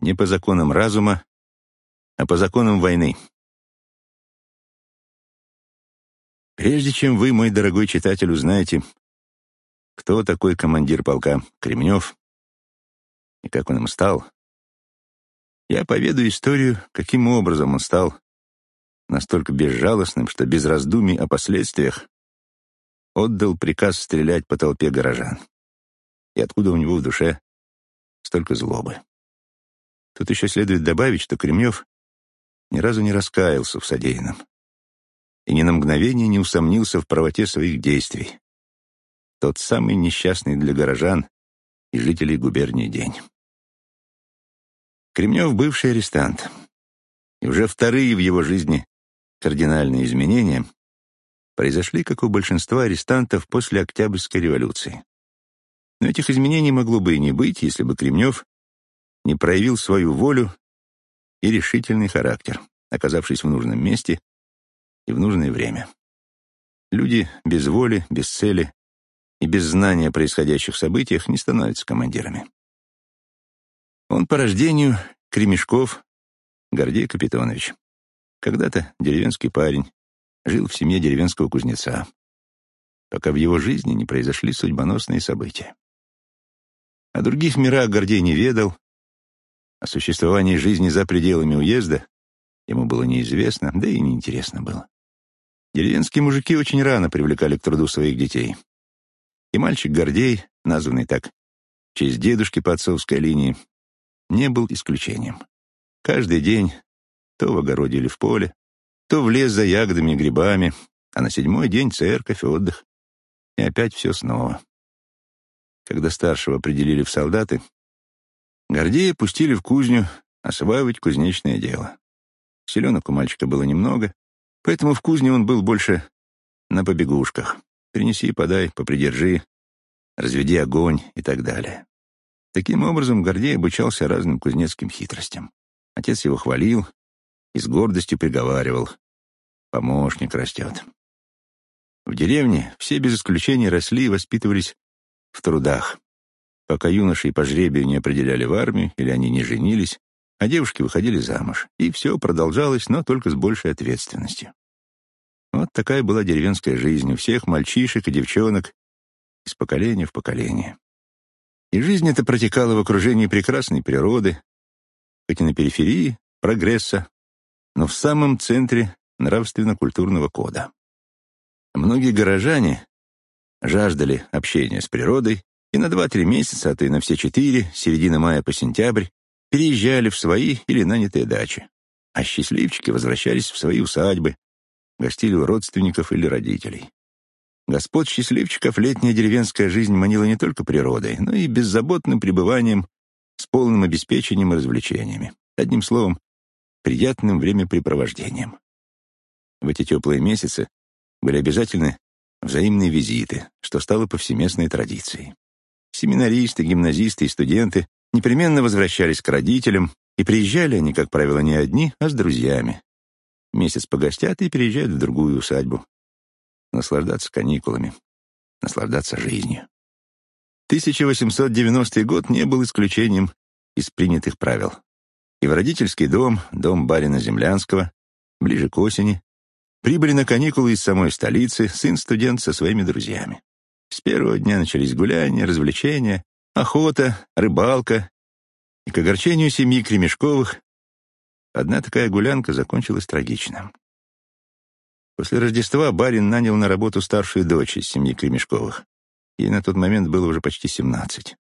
Не по законам разума, а по законам войны. Прежде чем вы, мой дорогой читатель, узнаете, кто такой командир полка Кремнев и как он им стал, я поведу историю, каким образом он стал настолько безжалостным, что без раздумий о последствиях отдал приказ стрелять по толпе горожан. И откуда у него в душе столько злобы. Тут еще следует добавить, что Кремнев ни разу не раскаялся в содеянном и ни на мгновение не усомнился в правоте своих действий. Тот самый несчастный для горожан и жителей губернии день. Кремнев — бывший арестант, и уже вторые в его жизни кардинальные изменения произошли, как у большинства арестантов, после Октябрьской революции. Но этих изменений могло бы и не быть, если бы Кремнев не проявил свою волю и решительный характер, оказавшись в нужном месте и в нужное время. Люди без воли, без цели и без знания о происходящих событиях не становятся командирами. Он по рождению Кремешков Гордей Капитонович. Когда-то деревенский парень, жил в семье деревенского кузнеца, пока в его жизни не произошли судьбоносные события. О других мирах Гордей не ведал, о существовании жизни за пределами уезда ему было неизвестно, да и неинтересно было. Деревенские мужики очень рано привлекали к труду своих детей. И мальчик Гордей, названный так в честь дедушки по отцовской линии, не был исключением. Каждый день, то в огороде или в поле, то в лес за ягодами и грибами, а на седьмой день церковь, отдых. И опять все снова. Когда старшего определили в солдаты, Гордея пустили в кузню осваивать кузнечное дело. Селенок у мальчика было немного, Поэтому в кузне он был больше на побегушках. Принеси, подай, попридержи, разведи огонь и так далее. Таким образом, Гордей обучался разным кузнецким хитростям. Отец его хвалил и с гордостью приговаривал. Помощник растет. В деревне все без исключения росли и воспитывались в трудах. Пока юношей по жребию не определяли в армию или они не женились, а девушки выходили замуж, и все продолжалось, но только с большей ответственностью. Вот такая была деревенская жизнь у всех мальчишек и девчонок из поколения в поколение. И жизнь эта протекала в окружении прекрасной природы, хоть и на периферии прогресса, но в самом центре нравственно-культурного кода. Многие горожане жаждали общения с природой и на два-три месяца, а то и на все четыре, середина мая по сентябрь, переезжали в свои или нанятые дачи, а счастливчики возвращались в свои усадьбы, гостили у родственников или родителей. Господ счастливчиков летняя деревенская жизнь манила не только природой, но и беззаботным пребыванием с полным обеспечением и развлечениями. Одним словом, приятным времяпрепровождением. В эти теплые месяцы были обязательны взаимные визиты, что стало повсеместной традицией. Семинаристы, гимназисты и студенты непременно возвращались к родителям, и приезжали они, как правило, не одни, а с друзьями. Месяц погостят и переезжают в другую усадьбу. Наслаждаться каникулами, наслаждаться жизнью. 1890 год не был исключением из принятых правил. И в родительский дом, дом барина Землянского, ближе к осени, прибыли на каникулы из самой столицы сын-студент со своими друзьями. С первого дня начались гуляния, развлечения, охота, рыбалка. И к огорчению семьи Кремешковых одна такая гулянка закончилась трагично. После Рождества барин нанял на работу старшую дочь из семьи Кремешковых. Ей на тот момент было уже почти семнадцать.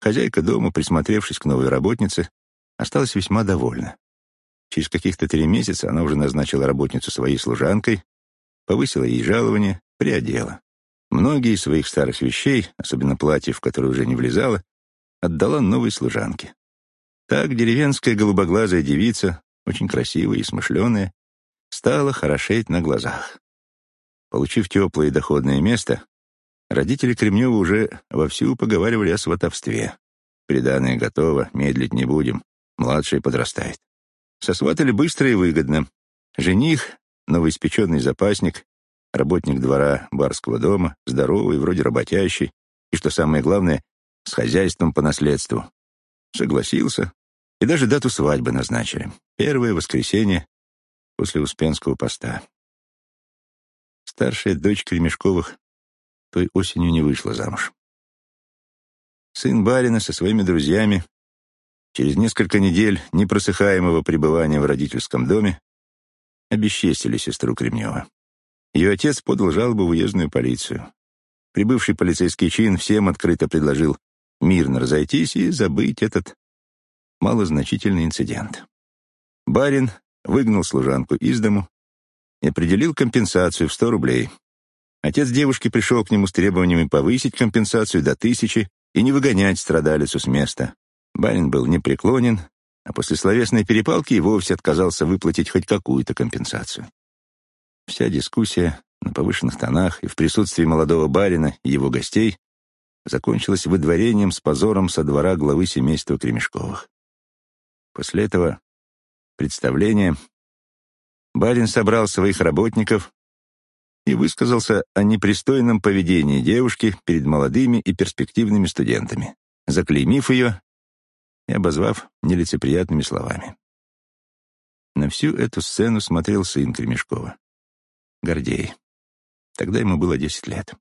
Хозяйка дома, присмотревшись к новой работнице, осталась весьма довольна. Через каких-то три месяца она уже назначила работницу своей служанкой, повысила ей жалование, приодела. Многие из своих старых вещей, особенно платьев, в которые уже не влезала, отдала новой служанке. Так деревенская голубоглазая девица, очень красивая и смышленая, стала хорошеть на глазах. Получив теплое и доходное место, родители Кремнева уже вовсю поговаривали о сватовстве. Приданное готово, медлить не будем, младший подрастает. Сосватали быстро и выгодно. Жених, новоиспеченный запасник, работник двора барского дома, здоровый, вроде работящий, и, что самое главное, с хозяйством по наследству. Согласился, И даже дату свадьбы назначили. Первое воскресенье после Успенского поста. Старшая дочь Кремешковых той осенью не вышла замуж. Сын барина со своими друзьями через несколько недель непросыхаемого пребывания в родительском доме обесчестили сестру Кремнева. Ее отец подал жалобу в уездную полицию. Прибывший полицейский чин всем открыто предложил мирно разойтись и забыть этот малозначительный инцидент. Барин выгнал служанку из дому и определил компенсацию в 100 рублей. Отец девушки пришел к нему с требованиями повысить компенсацию до тысячи и не выгонять страдалицу с места. Барин был непреклонен, а после словесной перепалки и вовсе отказался выплатить хоть какую-то компенсацию. Вся дискуссия на повышенных тонах и в присутствии молодого барина и его гостей закончилась выдворением с позором со двора главы семейства Кремешковых. После этого представления барин собрал своих работников и высказался о непристойном поведении девушки перед молодыми и перспективными студентами, заклеймив ее и обозвав нелицеприятными словами. На всю эту сцену смотрел сын Кремешкова, Гордей. Тогда ему было десять лет.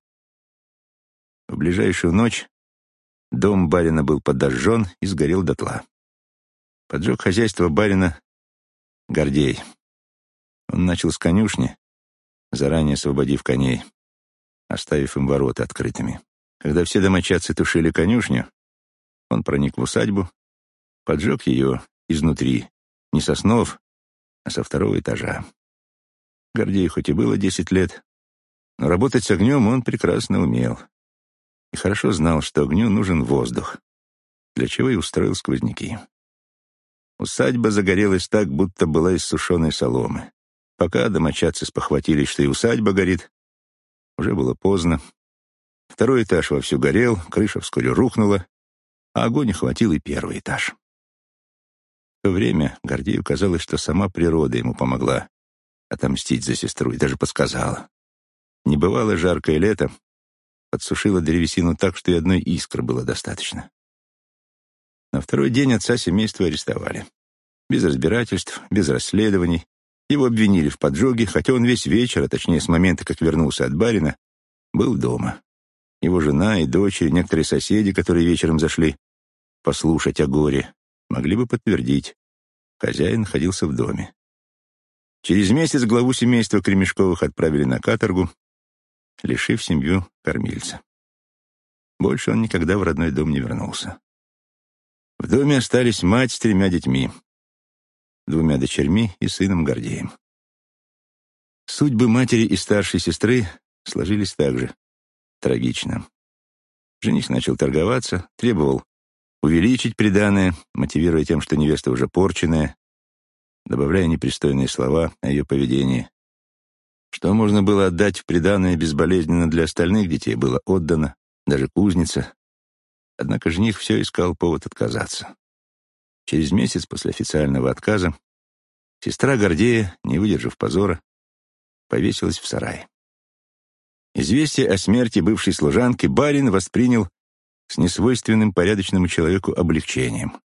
В ближайшую ночь дом барина был подожжен и сгорел дотла. Поджег хозяйство барина Гордей. Он начал с конюшни, заранее освободив коней, оставив им ворота открытыми. Когда все домочадцы тушили конюшню, он проник в усадьбу, поджег ее изнутри, не со снов, а со второго этажа. Гордею хоть и было десять лет, но работать с огнем он прекрасно умел и хорошо знал, что огню нужен воздух, для чего и устроил сквозняки. Усадьба загорелась так, будто была из сушеной соломы. Пока домочадцы спохватились, что и усадьба горит, уже было поздно. Второй этаж вовсю горел, крыша вскоре рухнула, а огонь охватил и первый этаж. В то время Гордею казалось, что сама природа ему помогла отомстить за сестру и даже подсказала. Небывало жаркое лето подсушила древесину так, что и одной искры было достаточно. На второй день отца семейства арестовали. Без разбирательств, без расследований. Его обвинили в поджоге, хотя он весь вечер, а точнее с момента, как вернулся от барина, был дома. Его жена и дочери, некоторые соседи, которые вечером зашли послушать о горе, могли бы подтвердить. Хозяин находился в доме. Через месяц главу семейства Кремешковых отправили на каторгу, лишив семью кормильца. Больше он никогда в родной дом не вернулся. В доме остались мать с тремя детьми, двумя дочерьми и сыном Гордеем. Судьбы матери и старшей сестры сложились также трагично. Жених начал торговаться, требовал увеличить приданое, мотивируя тем, что невеста уже порченная, добавляя непристойные слова о ее поведении. Что можно было отдать в приданое безболезненно для остальных детей, было отдано, даже кузница. Однако жених все искал повод отказаться. Через месяц после официального отказа сестра Гордея, не выдержав позора, повесилась в сарае. Известие о смерти бывшей служанки барин воспринял с несвойственным порядочному человеку облегчением.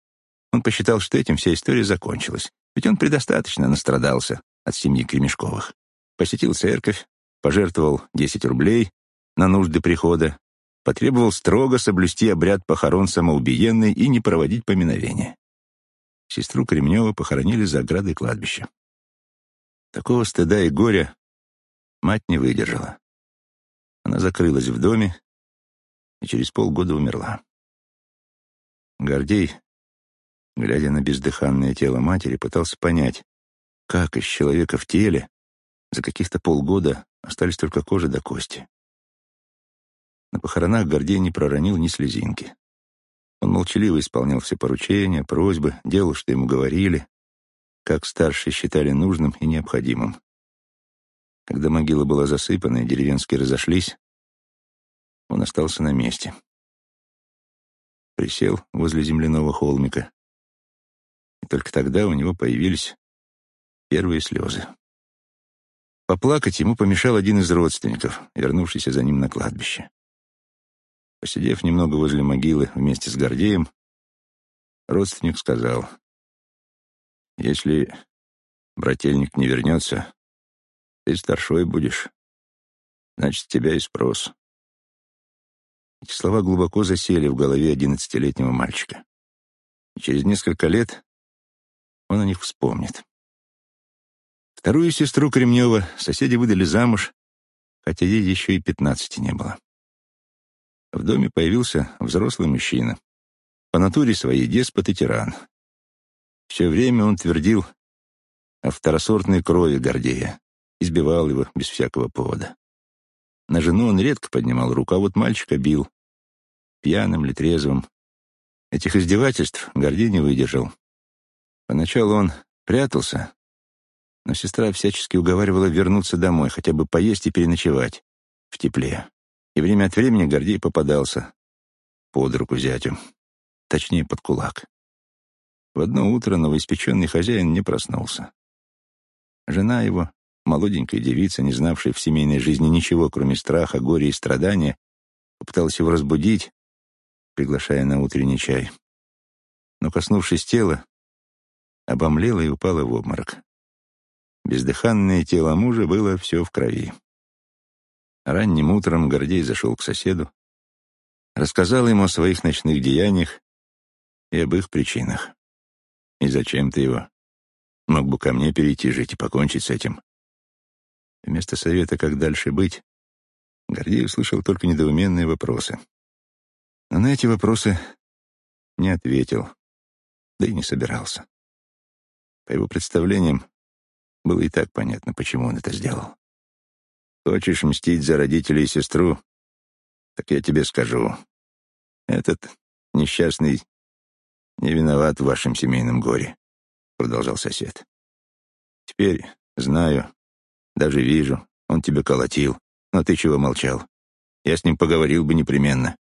Он посчитал, что этим вся история закончилась, ведь он предостаточно настрадался от семьи Кремешковых посетил церковь, пожертвовал 10 рублей на нужды прихода, потребовал строго соблюсти обряд похорон самоубиенной и не проводить поминовения. Сестру Кремнева похоронили за оградой кладбища. Такого стыда и горя мать не выдержала. Она закрылась в доме и через полгода умерла. Гордей, глядя на бездыханное тело матери, пытался понять, как из человека в теле за каких-то полгода остались только кожа до кости. На похоронах Гордей не проронил ни слезинки. Он молчаливо исполнял все поручения, просьбы, делал, что ему говорили, как старшие считали нужным и необходимым. Когда могила была засыпана и деревенские разошлись, он остался на месте. Присел возле земляного холмика, только тогда у него появились первые слезы. Поплакать ему помешал один из родственников, вернувшийся за ним на кладбище. Посидев немного возле могилы вместе с Гордеем, родственник сказал, Если брательник не вернется, ты старшой будешь. Значит, тебя и спрос. Эти слова глубоко засели в голове одиннадцатилетнего мальчика. И через несколько лет он о них вспомнит. Вторую сестру Кремнева соседи выдали замуж, хотя ей еще и пятнадцати не было. В доме появился взрослый мужчина. По натуре своей деспот и тиран. Все время он твердил о второсортной крови Гордея, избивал его без всякого повода. На жену он редко поднимал руку, а вот мальчика бил. Пьяным или трезвым. Этих издевательств Гордей не выдержал. Поначалу он прятался, но сестра всячески уговаривала вернуться домой, хотя бы поесть и переночевать в тепле. И время от времени Гордей попадался под руку зятю, точнее, под кулак. В одно утро новоиспеченный хозяин не проснулся. Жена его, молоденькая девица, не знавшая в семейной жизни ничего, кроме страха, горя и страдания, попыталась его разбудить, приглашая на утренний чай. Но, коснувшись тела, обомлела и упала в обморок. Бездыханное тело мужа было все в крови. Ранним утром Гордей зашел к соседу, рассказал ему о своих ночных деяниях и об их причинах. «И зачем ты его? Мог бы ко мне перейти жить и покончить с этим». Вместо совета, как дальше быть, Гордей услышал только недоуменные вопросы. Но на эти вопросы не ответил, да и не собирался. По его представлениям, было и так понятно, почему он это сделал. Хочешь мстить за родителей и сестру? Так я тебе скажу. Этот несчастный не виноват в вашем семейном горе, продолжал сосед. Теперь знаю, даже вижу, он тебя колотил, но ты чего молчал? Я с ним поговорил бы непременно.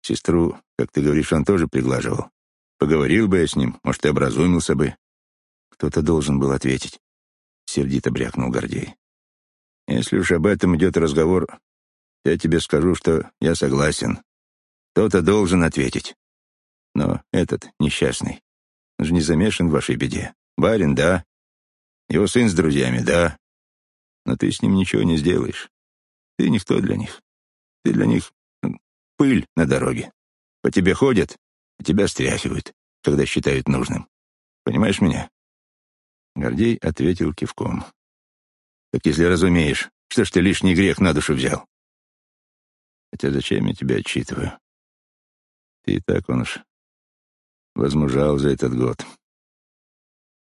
Сестру, как ты говоришь, он тоже приглаживал. Поговорил бы я с ним, может, и образумился бы. Кто-то должен был ответить. Сердито брякнул Гордей. Если уж об этом идет разговор, я тебе скажу, что я согласен. Кто-то должен ответить. Но этот несчастный, он же не замешан в вашей беде. Барин, да. Его сын с друзьями, да. Но ты с ним ничего не сделаешь. Ты никто для них. Ты для них пыль на дороге. По тебе ходят, а тебя стряхивают, когда считают нужным. Понимаешь меня?» Гордей ответил кивком. Так если разумеешь, что ж ты лишний грех на душу взял? Хотя зачем я тебя отчитываю? Ты и так, он уж, возмужал за этот год.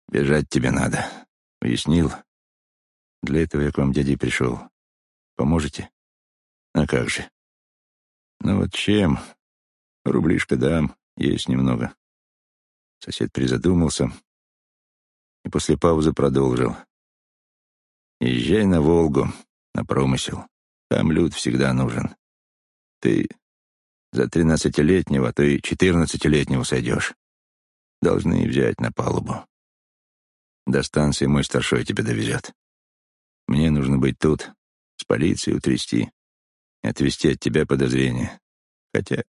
Бежать тебе надо. Уяснил? Для этого я к вам, дядей, пришел. Поможете? А как же? Ну вот чем? Рублишка дам, есть немного. Сосед призадумался и после паузы продолжил. Езжай на Волгу, на промысел. Там люд всегда нужен. Ты за тринадцатилетнего, то и четырнадцатилетнего сойдешь. Должны взять на палубу. До станции мой старшой тебя довезет. Мне нужно быть тут, с полицией утрясти, отвести от тебя подозрения. Хотя...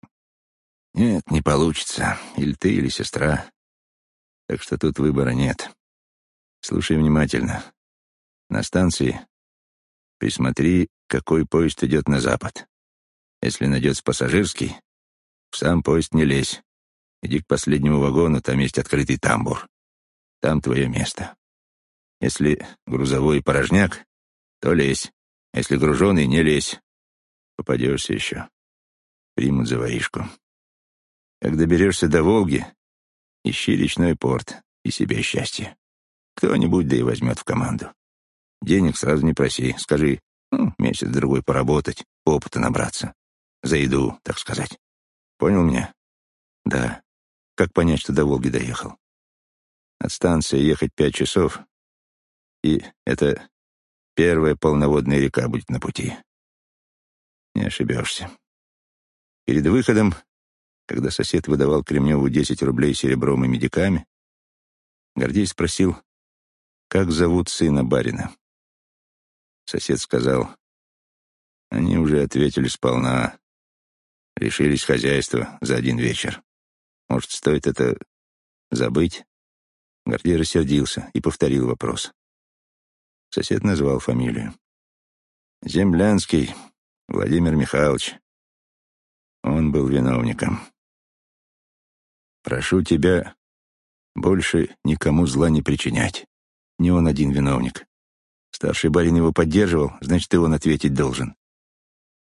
Нет, не получится. Или ты, или сестра. Так что тут выбора нет. Слушай внимательно. На станции присмотри, какой поезд идет на запад. Если найдется пассажирский, в сам поезд не лезь. Иди к последнему вагону, там есть открытый тамбур. Там твое место. Если грузовой порожняк, то лезь. Если груженый, не лезь. Попадешься еще. Примут за воришку. Как доберешься до Волги, ищи речной порт и себе счастье. Кто-нибудь да и возьмет в команду. Денег сразу не проси. Скажи, ну, месяц-другой поработать, опыта набраться. За еду, так сказать. Понял меня? Да. Как понять, что до Волги доехал? От станции ехать пять часов, и это первая полноводная река будет на пути. Не ошибешься. Перед выходом, когда сосед выдавал Кремневу десять рублей серебром и медиками, Гордей спросил, как зовут сына барина. Сосед сказал, они уже ответили сполна, решились хозяйство за один вечер. Может, стоит это забыть? Гордей рассердился и повторил вопрос. Сосед назвал фамилию. Землянский Владимир Михайлович. Он был виновником. Прошу тебя больше никому зла не причинять. Не он один виновник. Старший барин его поддерживал, значит, и он ответить должен.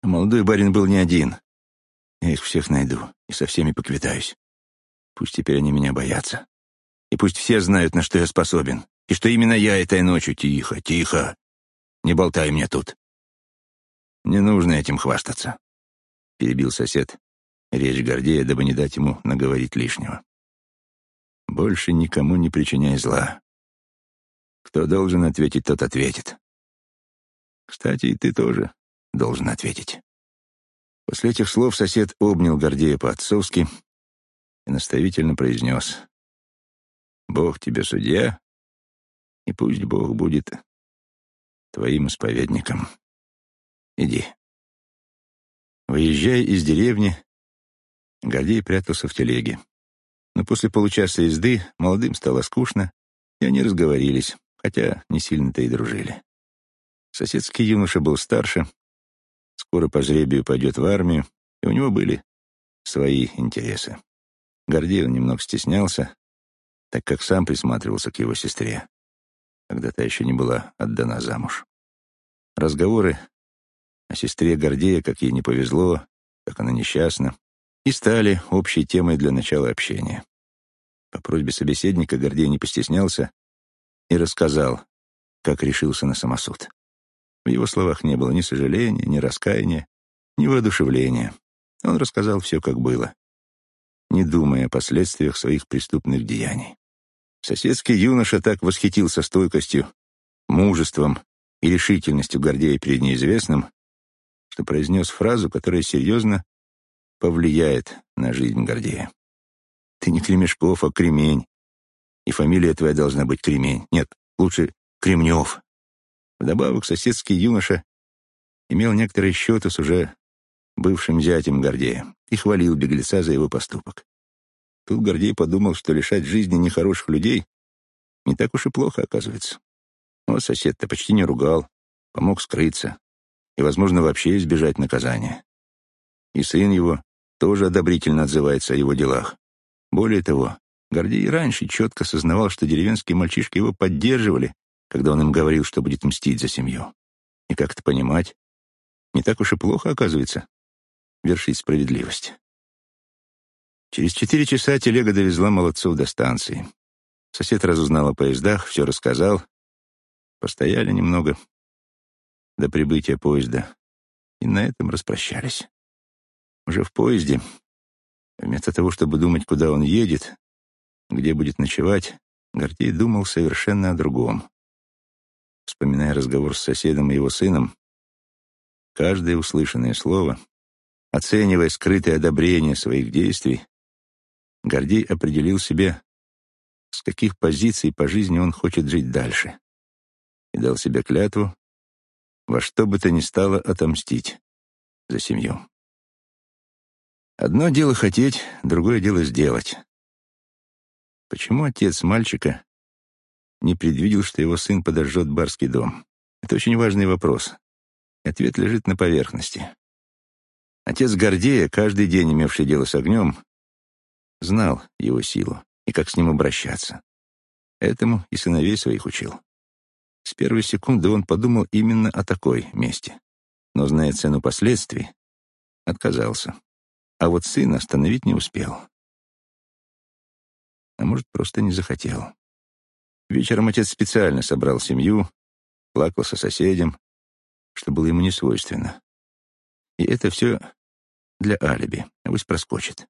А молодой барин был не один. Я их всех найду и со всеми поквитаюсь. Пусть теперь они меня боятся. И пусть все знают, на что я способен. И что именно я этой ночью... Тихо, тихо. Не болтай мне тут. Не нужно этим хвастаться. Перебил сосед речь Гордея, дабы не дать ему наговорить лишнего. Больше никому не причиняй зла. Кто должен ответить, тот ответит. Кстати, и ты тоже должен ответить. После этих слов сосед обнял Гордея по-отцовски и наставительно произнес «Бог тебе судья, и пусть Бог будет твоим исповедником. Иди». Выезжая из деревни, Гордей прятался в телеге. Но после получаса езды молодым стало скучно, и они разговорились, хотя не сильно-то и дружили. Соседский юноша был старше, скоро по жребию пойдет в армию, и у него были свои интересы. Гордей он немного стеснялся, так как сам присматривался к его сестре, когда та еще не была отдана замуж. Разговоры о сестре Гордея, как ей не повезло, как она несчастна, и стали общей темой для начала общения. По просьбе собеседника Гордей не постеснялся и рассказал, как решился на самосуд. В его словах не было ни сожаления, ни раскаяния, ни воодушевления. Он рассказал все, как было, не думая о последствиях своих преступных деяний. Соседский юноша так восхитился стойкостью, мужеством и решительностью Гордея перед неизвестным, что произнес фразу, которая серьезно повлияет на жизнь Гордея. Ты не Кремешков, а Кремень. И фамилия твоя должна быть Кремень. Нет, лучше Кремнев. Вдобавок соседский юноша имел некоторые счеты с уже бывшим зятем Гордея и хвалил беглеца за его поступок. Тут Гордей подумал, что лишать жизни нехороших людей не так уж и плохо, оказывается. Но сосед-то почти не ругал, помог скрыться и, возможно, вообще избежать наказания. И сын его тоже одобрительно отзывается о его делах. Более того, Гордей раньше четко сознавал, что деревенские мальчишки его поддерживали, когда он им говорил, что будет мстить за семью. И как это понимать? Не так уж и плохо, оказывается, вершить справедливость. Через четыре часа телега довезла молодцов до станции. Сосед разузнал о поездах, все рассказал. Постояли немного до прибытия поезда и на этом распрощались. Уже в поезде, вместо того, чтобы думать, куда он едет, где будет ночевать, Гордей думал совершенно о другом. Вспоминая разговор с соседом и его сыном, каждое услышанное слово, оценивая скрытое одобрение своих действий, Гордей определил себе, с каких позиций по жизни он хочет жить дальше, и дал себе клятву во что бы то ни стало отомстить за семью. Одно дело хотеть, другое дело сделать. Почему отец мальчика не предвидел, что его сын подожжет барский дом? Это очень важный вопрос. Ответ лежит на поверхности. Отец Гордея, каждый день имевший дело с огнем, знал его силу и как с ним обращаться. Этому и сыновей своих учил. С первой секунды он подумал именно о такой мести, но, зная цену последствий, отказался. А вот сына остановить не успел. А может, просто не захотел. Вечером отец специально собрал семью, плакал со соседям, что было ему не свойственно. И это все для алиби, авось проскочит.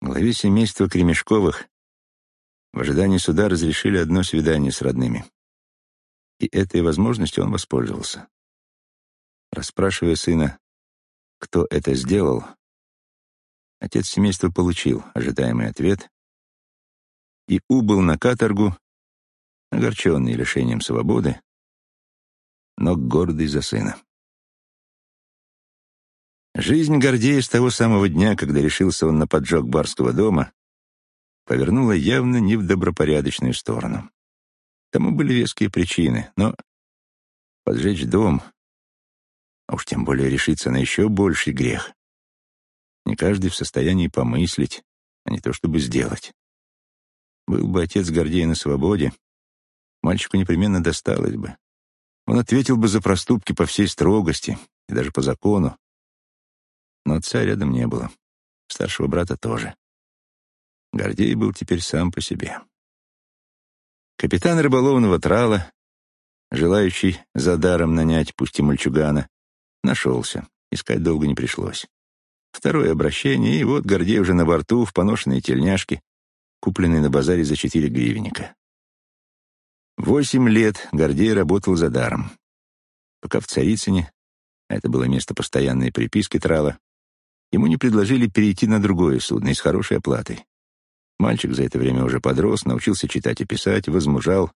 Главе семейства Кремешковых в ожидании суда разрешили одно свидание с родными. И этой возможностью он воспользовался. Расспрашивая сына, кто это сделал, Отец семейства получил ожидаемый ответ и убыл на каторгу, огорченный лишением свободы, но гордый за сына. Жизнь Гордея с того самого дня, когда решился он на поджог барского дома, повернула явно не в добропорядочную сторону. Тому были веские причины, но поджечь дом, а уж тем более решиться на еще больший грех, не каждый в состоянии помыслить, а не то чтобы сделать. Был бы отец Гордея на свободе, мальчику непременно досталось бы. Он ответил бы за проступки по всей строгости и даже по закону. Но отца рядом не было, старшего брата тоже. Гордей был теперь сам по себе. Капитан рыболовного трала, желающий за даром нанять, пусть и мальчугана, нашелся. Искать долго не пришлось. Второе обращение, и вот Гордей уже на борту в поношенной тельняшке, купленной на базаре за четыре гривенника. Восемь лет Гордей работал за даром. Пока в Царицыне, а это было место постоянной приписки трала, ему не предложили перейти на другое судно и с хорошей оплатой. Мальчик за это время уже подрос, научился читать и писать, возмужал,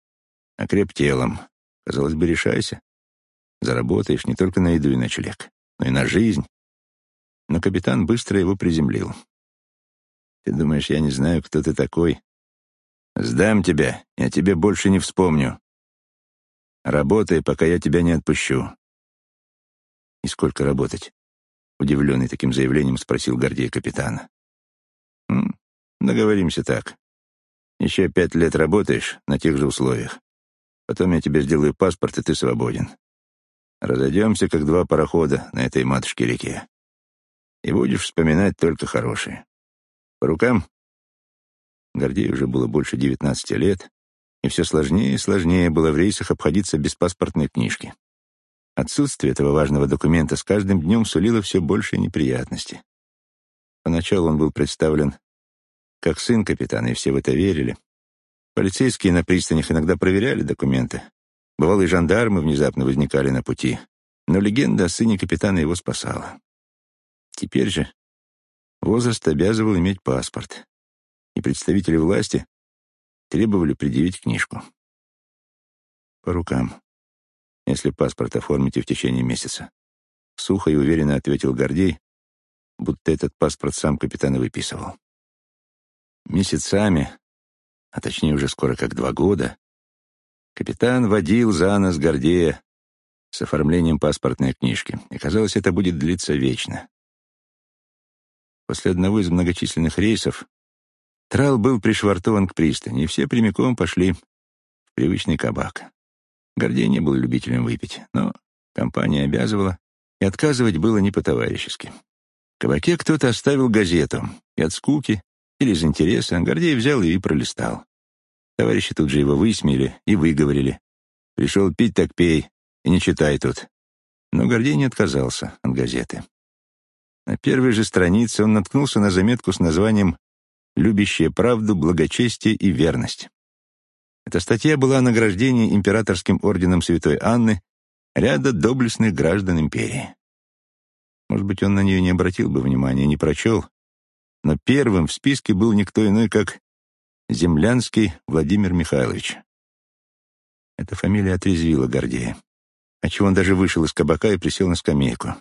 окреп телом. Казалось бы, решайся. Заработаешь не только на еду и ночлег, но и на жизнь. Но капитан быстро его приземлил. «Ты думаешь, я не знаю, кто ты такой?» «Сдам тебя, я тебе больше не вспомню. Работай, пока я тебя не отпущу». «И сколько работать?» Удивленный таким заявлением спросил Гордей капитана. Договоримся так. Еще пять лет работаешь на тех же условиях. Потом я тебе сделаю паспорт, и ты свободен. Разойдемся, как два парохода на этой матушке-реке. И будешь вспоминать только хорошее. По рукам? Гордею уже было больше девятнадцати лет, и все сложнее и сложнее было в рейсах обходиться без паспортной книжки. Отсутствие этого важного документа с каждым днем сулило все больше неприятностей. Поначалу он был представлен как сын капитана, и все в это верили. Полицейские на пристанях иногда проверяли документы. Бывало, и жандармы внезапно возникали на пути. Но легенда о сыне капитана его спасала. Теперь же возраст обязывал иметь паспорт, и представители власти требовали предъявить книжку. По рукам, если паспорт оформите в течение месяца. Сухо и уверенно ответил Гордей, будто этот паспорт сам капитан и выписывал. Месяцами, а точнее уже скоро как два года, капитан водил за нос Гордея с оформлением паспортной книжки, и казалось, это будет длиться вечно. После одного из многочисленных рейсов трал был пришвартован к пристани, и все прямиком пошли в привычный кабак. Гордей не был любителем выпить, но компания обязывала, и отказывать было не по-товарищески. В кабаке кто-то оставил газету, и от скуки или из интереса, Гордей взял ее и пролистал. Товарищи тут же его высмеяли и выговорили. «Пришел пить, так пей, и не читай тут». Но Гордей не отказался от газеты. На первой же странице он наткнулся на заметку с названием «Любящая правду, благочестие и верность». Эта статья была о награждении императорским орденом Святой Анны ряда доблестных граждан империи. Может быть, он на нее не обратил бы внимания, не прочел, но первым в списке был никто иной, как Землянский Владимир Михайлович. Эта фамилия отрезвила Гордея, отчего он даже вышел из кабака и присел на скамейку,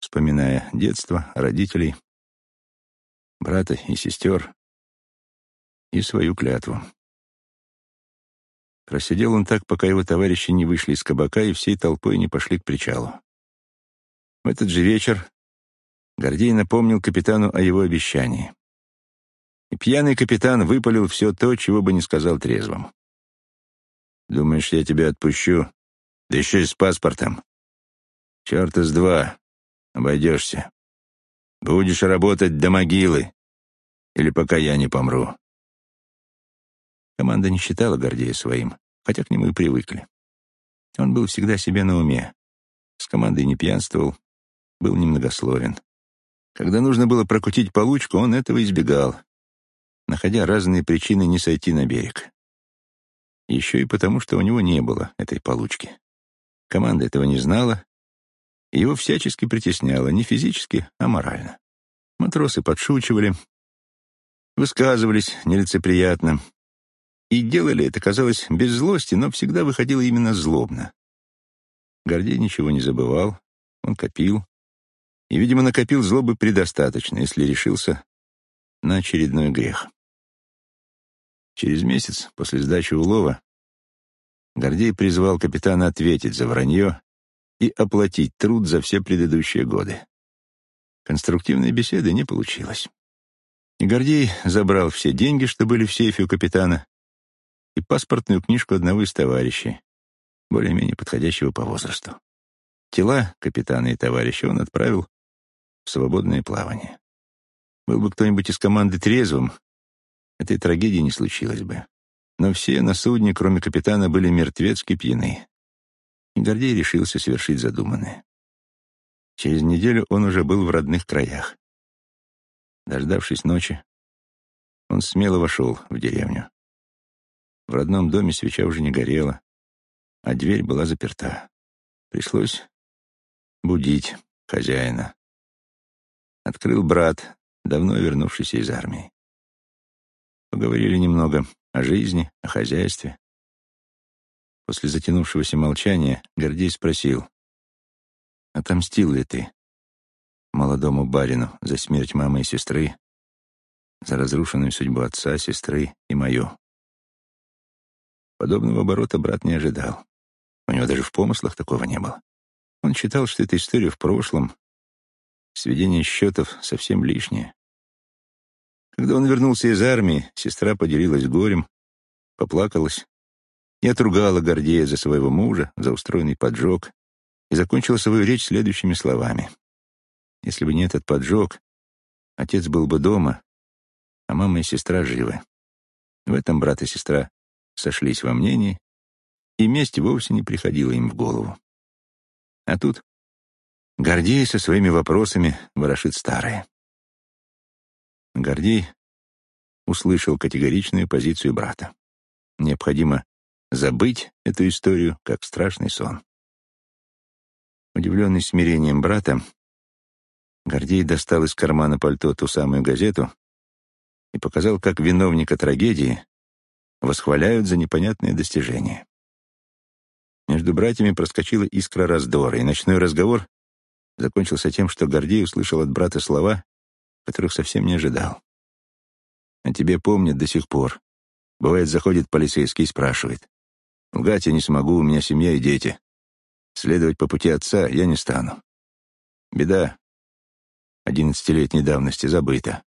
вспоминая детство, родителей, брата и сестер и свою клятву. Просидел он так, пока его товарищи не вышли из кабака и всей толпой не пошли к причалу. В этот же вечер Гордей напомнил капитану о его обещании. И пьяный капитан выпалил все то, чего бы не сказал трезвым. «Думаешь, я тебя отпущу? Да еще и с паспортом. Черта с два. Обойдешься. Будешь работать до могилы. Или пока я не помру». Команда не считала Гордея своим, хотя к нему и привыкли. Он был всегда себе на уме. С командой не пьянствовал, был немногословен. Когда нужно было прокутить получку, он этого избегал, находя разные причины не сойти на берег. Еще и потому, что у него не было этой получки. Команда этого не знала, его всячески притесняла, не физически, а морально. Матросы подшучивали, высказывались нелицеприятно, и делали это, казалось, без злости, но всегда выходило именно злобно. Гордей ничего не забывал, он копил, и, видимо, накопил злобы предостаточно, если решился на очередной грех. Через месяц после сдачи улова Гордей призвал капитана ответить за вранье и оплатить труд за все предыдущие годы. Конструктивной беседы не получилось. И Гордей забрал все деньги, что были в сейфе у капитана, и паспортную книжку одного из товарищей, более-менее подходящего по возрасту. Тела капитана и товарища он отправил в свободное плавание. Был бы кто-нибудь из команды трезвым, этой трагедии не случилось бы. Но все на судне, кроме капитана, были мертвецки пьяны. И Гордей решился совершить задуманное. Через неделю он уже был в родных краях. Дождавшись ночи, он смело вошел в деревню. В родном доме свеча уже не горела, а дверь была заперта. Пришлось будить хозяина. Открыл брат, давно вернувшийся из армии. Поговорили немного о жизни, о хозяйстве. После затянувшегося молчания Гордей спросил, «Отомстил ли ты молодому барину за смерть мамы и сестры, за разрушенную судьбу отца, сестры и мою?» Подобного оборота брат не ожидал. У него даже в помыслах такого не было. Он считал, что эта история в прошлом, сведение счетов совсем лишнее. Когда он вернулся из армии, сестра поделилась горем, поплакалась и отругала Гордея за своего мужа, за устроенный поджог, и закончила свою речь следующими словами. Если бы не этот поджог, отец был бы дома, а мама и сестра живы. В этом брат и сестра сошлись во мнении, и месть вовсе не приходила им в голову. А тут Гордей со своими вопросами ворошит старое. Гордей услышал категоричную позицию брата. Необходимо забыть эту историю, как страшный сон. Удивленный смирением брата, Гордей достал из кармана пальто ту самую газету и показал, как виновника трагедии восхваляют за непонятные достижения. Между братьями проскочила искра раздора, и ночной разговор закончился тем, что Гордей услышал от брата слова, которых совсем не ожидал. «О тебе помнят до сих пор. Бывает, заходит полицейский и спрашивает. Лгать я не смогу, у меня семья и дети. Следовать по пути отца я не стану. Беда одиннадцатилетней давности забыта.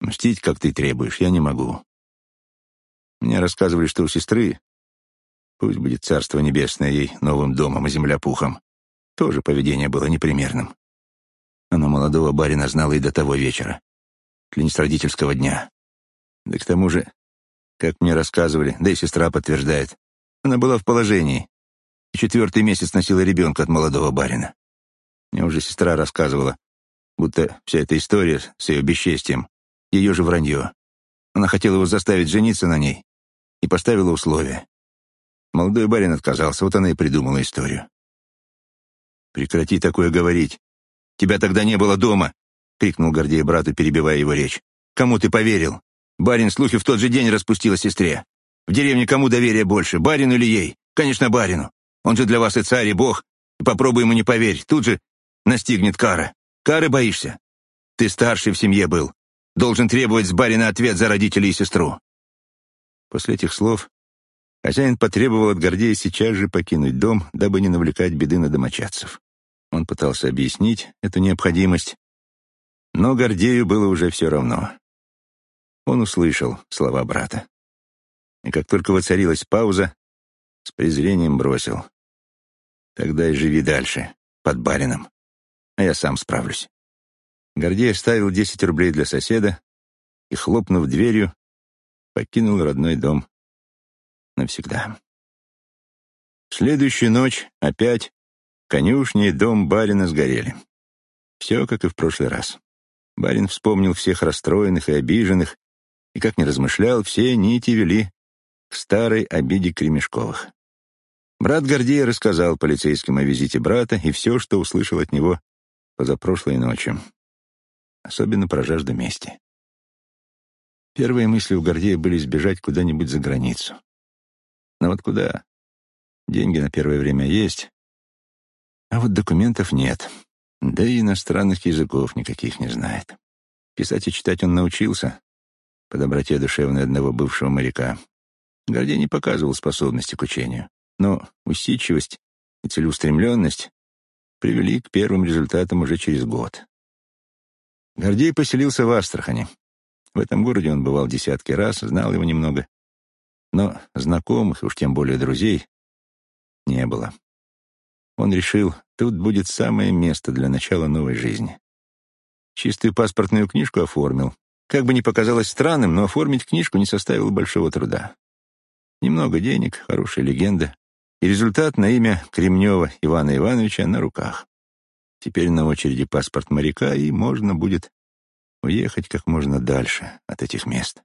Мстить, как ты требуешь, я не могу. Мне рассказывали, что у сестры, пусть будет царство небесное ей новым домом и земля пухом, тоже поведение было непримерным. Она молодого барина знала и до того вечера, клянись родительского дня. Да к тому же, как мне рассказывали, да и сестра подтверждает, она была в положении и четвертый месяц носила ребенка от молодого барина. Мне уже сестра рассказывала, будто вся эта история с ее бесчестием — ее же вранье. Она хотела его заставить жениться на ней и поставила условия. Молодой барин отказался, вот она и придумала историю. «Прекрати такое говорить. Тебя тогда не было дома!» — крикнул Гордей брату, перебивая его речь. «Кому ты поверил? Барин слухи в тот же день распустила сестре. В деревне кому доверие больше, барину или ей? Конечно, барину. Он же для вас и царь, и бог. попробуй ему не поверить, тут же настигнет кара. Кары боишься? Ты старший в семье был. Должен требовать с барина ответ за родителей и сестру». После этих слов хозяин потребовал от Гордея сейчас же покинуть дом, дабы не навлекать беды на домочадцев. Он пытался объяснить эту необходимость, но Гордею было уже все равно. Он услышал слова брата. И как только воцарилась пауза, с презрением бросил. «Тогда и живи дальше, под барином, а я сам справлюсь». Гордей оставил десять рублей для соседа и, хлопнув дверью, покинул родной дом навсегда. В следующую ночь опять конюшни и дом барина сгорели. Все, как и в прошлый раз. Барин вспомнил всех расстроенных и обиженных, и, как ни размышлял, все нити вели к старой обиде Кремешковых. Брат Гордея рассказал полицейским о визите брата и все, что услышал от него позапрошлой ночью. Особенно про жажду мести. Первые мысли у Гордея были сбежать куда-нибудь за границу. Но вот куда? Деньги на первое время есть, а вот документов нет. Да и иностранных языков никаких не знает. Писать и читать он научился, по доброте душевной одного бывшего моряка. Гордей не показывал способности к учению, но усидчивость и целеустремленность привели к первым результатам уже через год. Гордей поселился в Астрахани. В этом городе он бывал десятки раз, знал его немного, но знакомых, уж тем более друзей, не было. Он решил, тут будет самое место для начала новой жизни. Чистую паспортную книжку оформил. Как бы ни показалось странным, но оформить книжку не составило большого труда. Немного денег, хорошая легенда, и результат на имя Кремнева Ивана Ивановича на руках. Теперь на очереди паспорт моряка, и можно будет уехать как можно дальше от этих мест.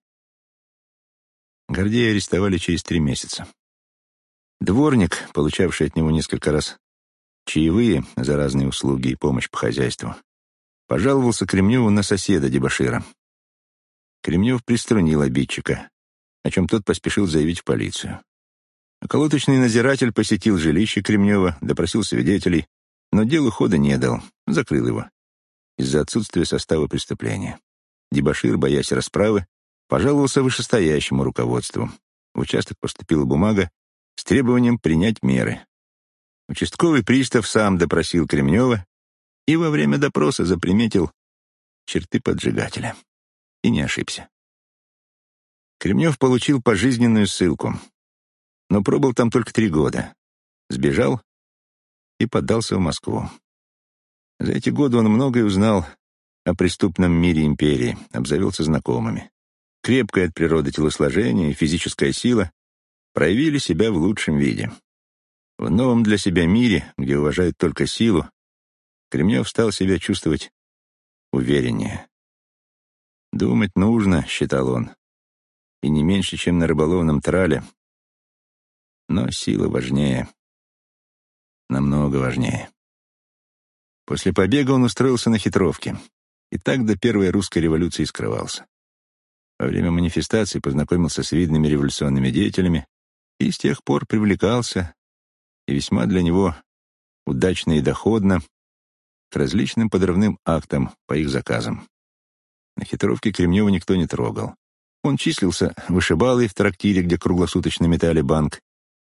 Гордея арестовали через три месяца. Дворник, получавший от него несколько раз чаевые за разные услуги и помощь по хозяйству, пожаловался Кремневу на соседа Дебашира. Кремнев приструнил обидчика, о чем тот поспешил заявить в полицию. Околоточный надзиратель посетил жилище Кремнева, допросил свидетелей, но делу хода не дал, закрыл его из-за отсутствия состава преступления. Дебашир, боясь расправы, пожаловался вышестоящему руководству. В участок поступила бумага с требованием принять меры. Участковый пристав сам допросил Кремнева и во время допроса заприметил черты поджигателя. И не ошибся. Кремнев получил пожизненную ссылку, но пробыл там только три года. Сбежал и поддался в Москву. За эти годы он многое узнал о преступном мире империи, обзавелся знакомыми. Крепкое от природы телосложение и физическая сила проявили себя в лучшем виде. В новом для себя мире, где уважают только силу, Кремнев стал себя чувствовать увереннее. «Думать нужно», — считал он, — «и не меньше, чем на рыболовном трале. Но сила важнее, намного важнее». После побега он устроился на хитровке, и так до первой русской революции скрывался. Во время манифестации познакомился с видными революционными деятелями и с тех пор привлекался, и весьма для него удачно и доходно, к различным подрывным актам по их заказам. На хитровке Кремнева никто не трогал. Он числился вышибалой в трактире, где круглосуточно метали банк,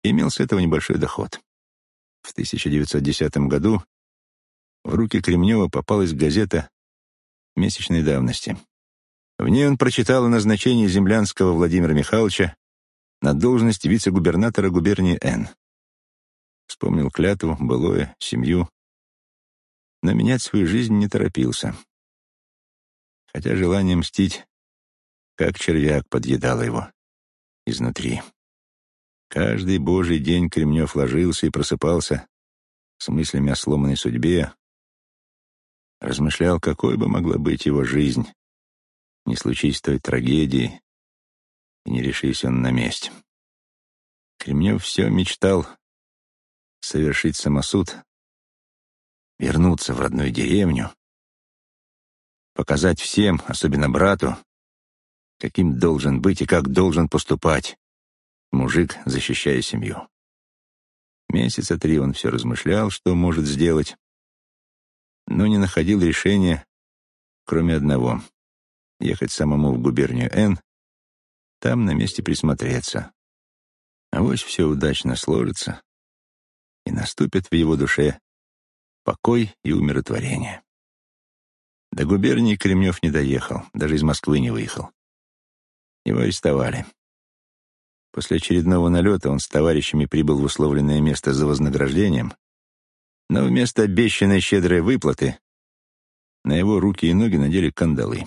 и имел с этого небольшой доход. В 1910 году в руки Кремнева попалась газета месячной давности. В ней он прочитал о назначении землянского Владимира Михайловича на должность вице-губернатора губернии Н. Вспомнил клятву, былое, семью. Но менять свою жизнь не торопился. Хотя желание мстить, как червяк, подъедало его изнутри. Каждый божий день Кремнев ложился и просыпался с мыслями о сломанной судьбе, Размышлял, какой бы могла быть его жизнь, не случись той трагедии, и не решись он на месте. Кремнев все мечтал совершить самосуд, вернуться в родную деревню, показать всем, особенно брату, каким должен быть и как должен поступать мужик, защищая семью. Месяца три он все размышлял, что может сделать, но не находил решения, кроме одного — ехать самому в губернию Н, там на месте присмотреться. А вось все удачно сложится, и наступит в его душе покой и умиротворение. До губернии Кремнев не доехал, даже из Москвы не выехал. Его арестовали. После очередного налета он с товарищами прибыл в условленное место за вознаграждением но вместо обещанной щедрой выплаты на его руки и ноги надели кандалы.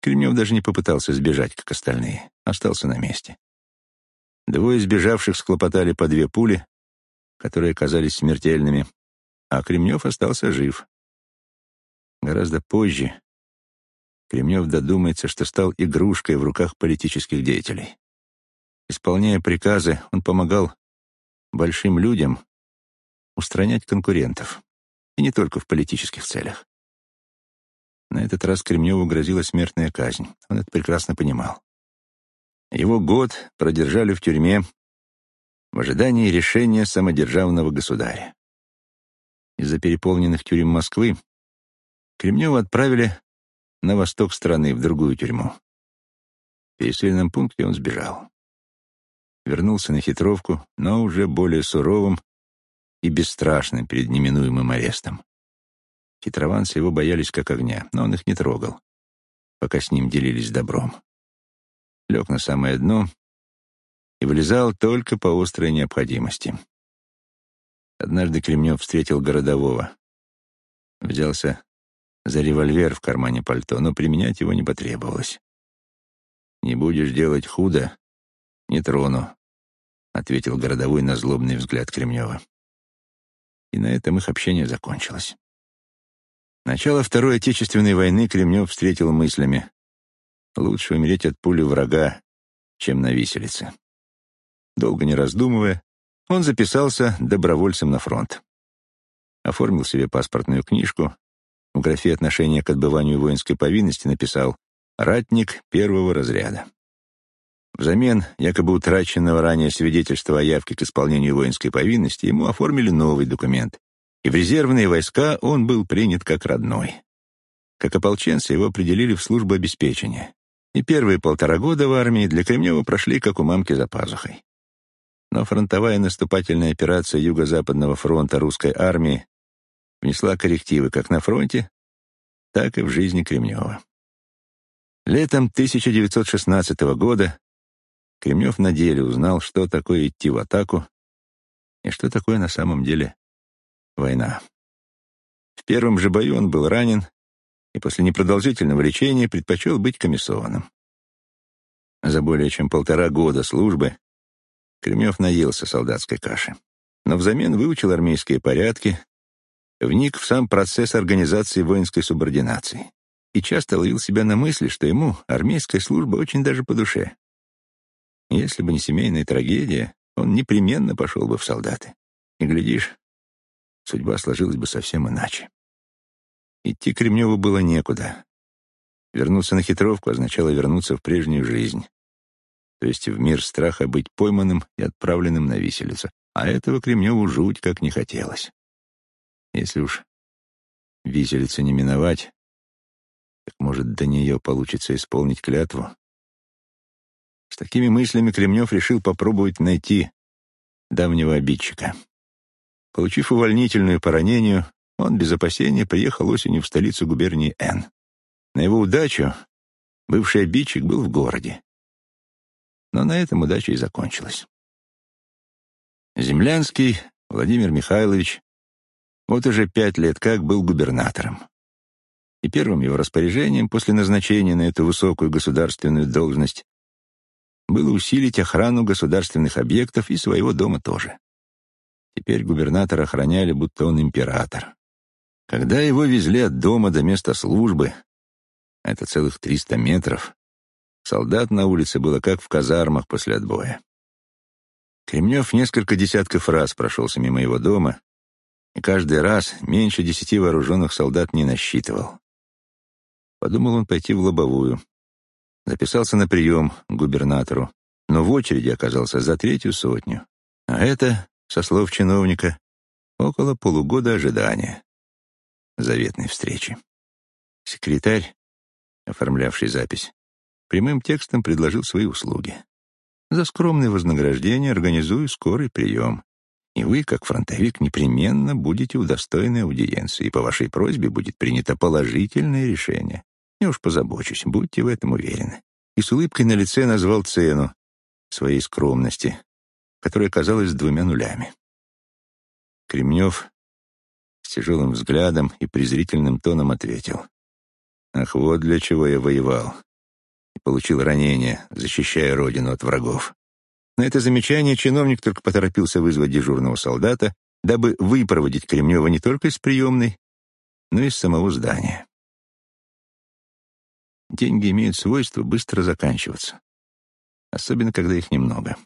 Кремнев даже не попытался сбежать, как остальные, остался на месте. Двое сбежавших схлопотали по две пули, которые оказались смертельными, а Кремнев остался жив. Гораздо позже Кремнев додумается, что стал игрушкой в руках политических деятелей. Исполняя приказы, он помогал большим людям устранять конкурентов. И не только в политических целях. На этот раз Кремневу грозила смертная казнь. Он это прекрасно понимал. Его год продержали в тюрьме в ожидании решения самодержавного государя. Из-за переполненных тюрем Москвы Кремнева отправили на восток страны, в другую тюрьму. В пересыльном пункте он сбежал. Вернулся на хитровку, но уже более суровым и бесстрашным перед неминуемым арестом. Хитрованцы его боялись как огня, но он их не трогал, пока с ним делились добром. Лег на самое дно и вылезал только по острой необходимости. Однажды Кремнев встретил городового. Взялся за револьвер в кармане пальто, но применять его не потребовалось. «Не будешь делать худо, не трону», — ответил городовой на злобный взгляд Кремнева. И на этом их общение закончилось. Начало Второй Отечественной войны Кремнев встретил мыслями «Лучше умереть от пули врага, чем на виселице». Долго не раздумывая, он записался добровольцем на фронт. Оформил себе паспортную книжку, в графе отношения к отбыванию воинской повинности написал «Ратник первого разряда». Взамен якобы утраченного ранее свидетельства о явке к исполнению воинской повинности ему оформили новый документ, и в резервные войска он был принят как родной. Как ополченца его определили в службу обеспечения, и первые полтора года в армии для Кремнева прошли как у мамки за пазухой. Но фронтовая наступательная операция Юго-Западного фронта русской армии внесла коррективы как на фронте, так и в жизни Кремнева. Летом 1916 года Кремнев на деле узнал, что такое идти в атаку и что такое на самом деле война. В первом же бою он был ранен и после непродолжительного лечения предпочел быть комиссованным. За более чем полтора года службы Кремнев наелся солдатской каши, но взамен выучил армейские порядки, вник в сам процесс организации воинской субординации и часто ловил себя на мысли, что ему армейская служба очень даже по душе. Если бы не семейная трагедия, он непременно пошел бы в солдаты. И, глядишь, судьба сложилась бы совсем иначе. Идти Кремневу было некуда. Вернуться на хитровку означало вернуться в прежнюю жизнь, то есть в мир страха быть пойманным и отправленным на виселицу. А этого Кремневу жуть как не хотелось. Если уж виселицу не миновать, так, может, до нее получится исполнить клятву? С такими мыслями Кремнев решил попробовать найти давнего обидчика. Получив увольнительную по ранению, он без опасения приехал осенью в столицу губернии Н. На его удачу бывший обидчик был в городе. Но на этом удача и закончилась. Землянский Владимир Михайлович вот уже пять лет как был губернатором. И первым его распоряжением после назначения на эту высокую государственную должность было усилить охрану государственных объектов и своего дома тоже. Теперь губернатора охраняли, будто он император. Когда его везли от дома до места службы, это целых 300 метров, солдат на улице было как в казармах после отбоя. Кремнев несколько десятков раз прошелся мимо его дома, и каждый раз меньше десяти вооруженных солдат не насчитывал. Подумал он пойти в лобовую, Записался на прием к губернатору, но в очереди оказался за третью сотню. А это, со слов чиновника, около полугода ожидания заветной встречи. Секретарь, оформлявший запись, прямым текстом предложил свои услуги. За скромное вознаграждение организую скорый прием. И вы, как фронтовик, непременно будете удостоены аудиенции, и по вашей просьбе будет принято положительное решение. Я уж позабочусь, будьте в этом уверены. И с улыбкой на лице назвал цену своей скромности, которая казалась двумя нулями. Кремнев с тяжелым взглядом и презрительным тоном ответил. «Ах, вот для чего я воевал и получил ранение, защищая родину от врагов». На это замечание чиновник только поторопился вызвать дежурного солдата, дабы выпроводить Кремнева не только из приемной, но и из самого здания. Деньги имеют свойство быстро заканчиваться, особенно когда их немного.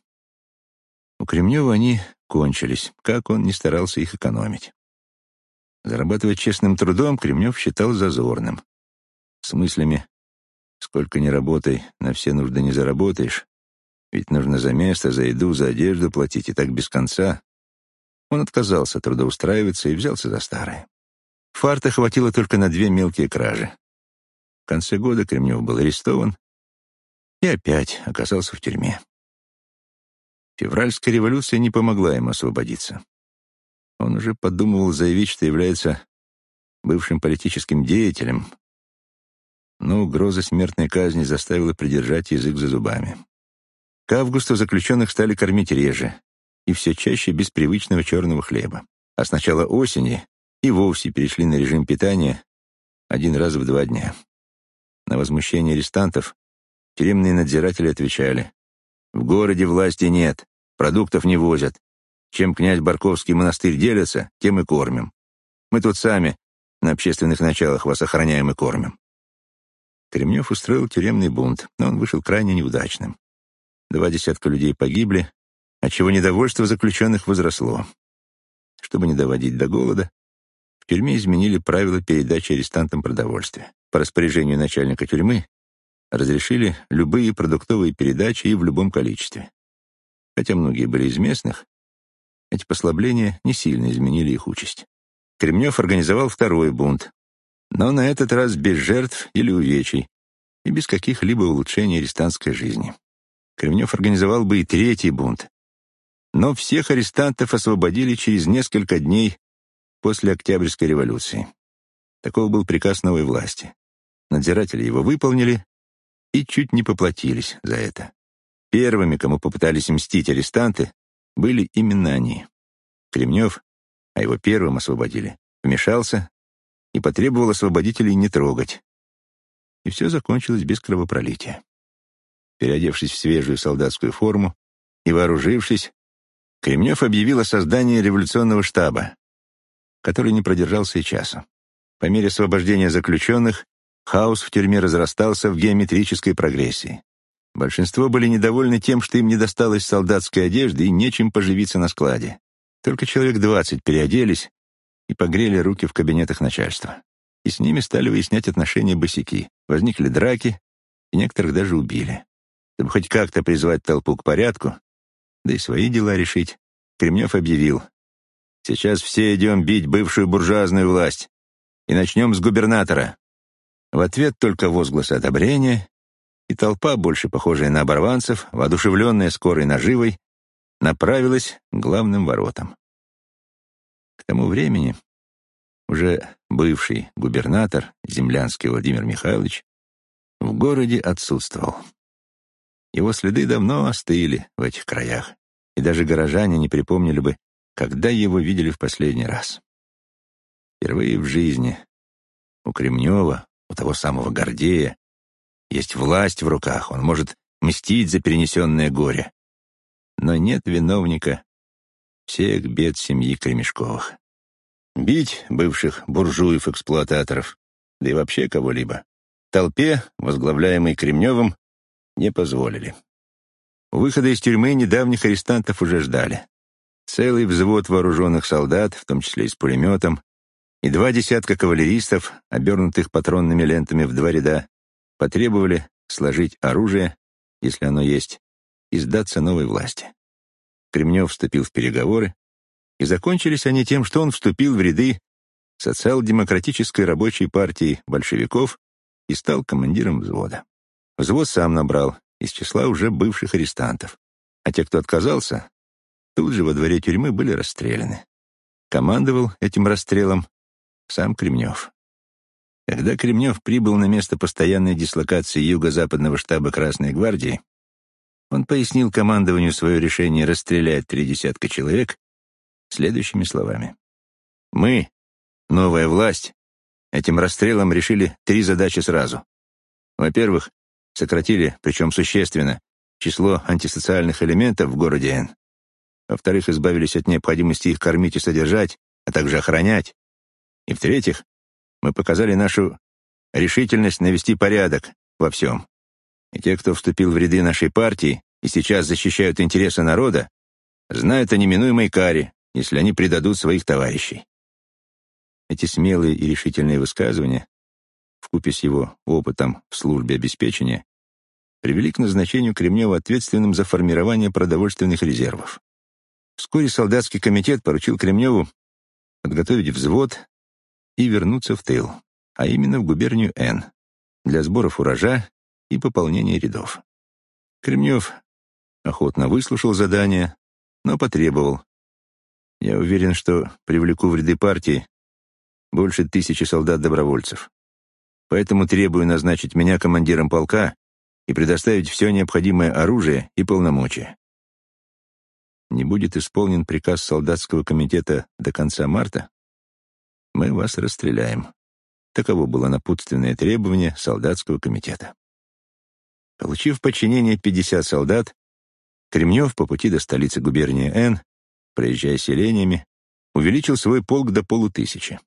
У Кремнева они кончились, как он не старался их экономить. Зарабатывать честным трудом Кремнев считал зазорным. С мыслями «сколько ни работай, на все нужды не заработаешь, ведь нужно за место, за еду, за одежду платить, и так без конца». Он отказался трудоустраиваться и взялся за старое. Фарта хватило только на две мелкие кражи конце года Кремнев был арестован и опять оказался в тюрьме. Февральская революция не помогла ему освободиться. Он уже подумывал заявить, что является бывшим политическим деятелем, но угроза смертной казни заставила придержать язык за зубами. К августу заключенных стали кормить реже и все чаще без привычного черного хлеба. А с начала осени и вовсе перешли на режим питания один раз в два дня. На возмущение арестантов тюремные надзиратели отвечали, «В городе власти нет, продуктов не возят. Чем князь Барковский монастырь делится, тем и кормим. Мы тут сами на общественных началах вас охраняем и кормим». Кремнев устроил тюремный бунт, но он вышел крайне неудачным. Два десятка людей погибли, отчего недовольство заключенных возросло. Чтобы не доводить до голода, в тюрьме изменили правила передачи арестантам продовольствия. По распоряжению начальника тюрьмы разрешили любые продуктовые передачи и в любом количестве. Хотя многие были из местных, эти послабления не сильно изменили их участь. Кремнев организовал второй бунт, но на этот раз без жертв или увечий и без каких-либо улучшений арестантской жизни. Кремнев организовал бы и третий бунт, но всех арестантов освободили через несколько дней после Октябрьской революции. Таков был приказ новой власти. Надзиратели его выполнили и чуть не поплатились за это. Первыми, кому попытались мстить арестанты, были именно они. Кремнев, а его первым освободили, вмешался и потребовал освободителей не трогать. И все закончилось без кровопролития. Переодевшись в свежую солдатскую форму и вооружившись, Кремнев объявил о создании революционного штаба, который не продержался и часа. По мере освобождения заключенных хаос в тюрьме разрастался в геометрической прогрессии. Большинство были недовольны тем, что им не досталось солдатской одежды и нечем поживиться на складе. Только человек двадцать переоделись и погрели руки в кабинетах начальства. И с ними стали выяснять отношения босяки. Возникли драки, и некоторых даже убили. Чтобы хоть как-то призвать толпу к порядку, да и свои дела решить, Кремнев объявил. «Сейчас все идем бить бывшую буржуазную власть. И начнем с губернатора». В ответ только возгласы одобрения, и толпа, больше похожая на оборванцев, воодушевленная скорой наживой, направилась к главным воротам. К тому времени уже бывший губернатор, землянский Владимир Михайлович, в городе отсутствовал. Его следы давно остыли в этих краях, и даже горожане не припомнили бы, когда его видели в последний раз. Впервые в жизни у Кремнева, у того самого Гордея, есть власть в руках, он может мстить за перенесенное горе. Но нет виновника всех бед семьи Кремешковых. Бить бывших буржуев-эксплуататоров, да и вообще кого-либо, толпе, возглавляемой Кремневым, не позволили. Выхода из тюрьмы недавних арестантов уже ждали. Целый взвод вооруженных солдат, в том числе и с пулеметом, и два десятка кавалеристов, обернутых патронными лентами в два ряда, потребовали сложить оружие, если оно есть, и сдаться новой власти. Кремнев вступил в переговоры, и закончились они тем, что он вступил в ряды социал-демократической рабочей партии большевиков и стал командиром взвода. Взвод сам набрал из числа уже бывших арестантов, а те, кто отказался, тут же во дворе тюрьмы были расстреляны. Командовал этим расстрелом сам Кремнев. Когда Кремнев прибыл на место постоянной дислокации юго-западного штаба Красной гвардии, он пояснил командованию свое решение расстрелять три десятка человек следующими словами. «Мы, новая власть, этим расстрелом решили три задачи сразу. Во-первых, сократили, причем существенно, число антисоциальных элементов в городе Н. Во-вторых, избавились от необходимости их кормить и содержать, а также охранять. И в-третьих, мы показали нашу решительность навести порядок во всем. И те, кто вступил в ряды нашей партии и сейчас защищают интересы народа, знают о неминуемой каре, если они предадут своих товарищей. Эти смелые и решительные высказывания, вкупе с его опытом в службе обеспечения, привели к назначению Кремнева ответственным за формирование продовольственных резервов. Вскоре солдатский комитет поручил Кремневу подготовить взвод и вернуться в тыл, а именно в губернию Н, для сборов урожая и пополнения рядов. Кремнев охотно выслушал задание, но потребовал. Я уверен, что привлеку в ряды партии больше тысячи солдат-добровольцев. Поэтому требую назначить меня командиром полка и предоставить все необходимое оружие и полномочия. Не будет исполнен приказ солдатского комитета до конца марта, мы вас расстреляем. Таково было напутственное требование солдатского комитета. Получив подчинение 50 солдат, Кремнев по пути до столицы губернии Н, проезжая селениями, увеличил свой полк до полутысячи.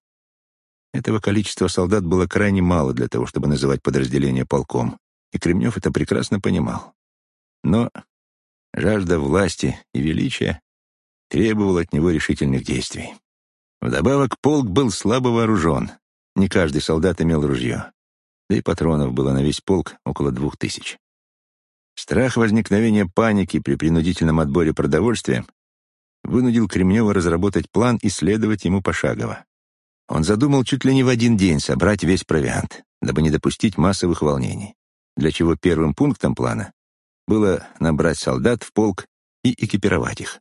Этого количества солдат было крайне мало для того, чтобы называть подразделение полком, и Кремнев это прекрасно понимал. Но жажда власти и величия требовала от него решительных действий. Вдобавок полк был слабо вооружен, не каждый солдат имел ружье, да и патронов было на весь полк около двух тысяч. Страх возникновения паники при принудительном отборе продовольствия вынудил Кремнева разработать план и следовать ему пошагово. Он задумал чуть ли не в один день собрать весь провиант, дабы не допустить массовых волнений, для чего первым пунктом плана было набрать солдат в полк и экипировать их.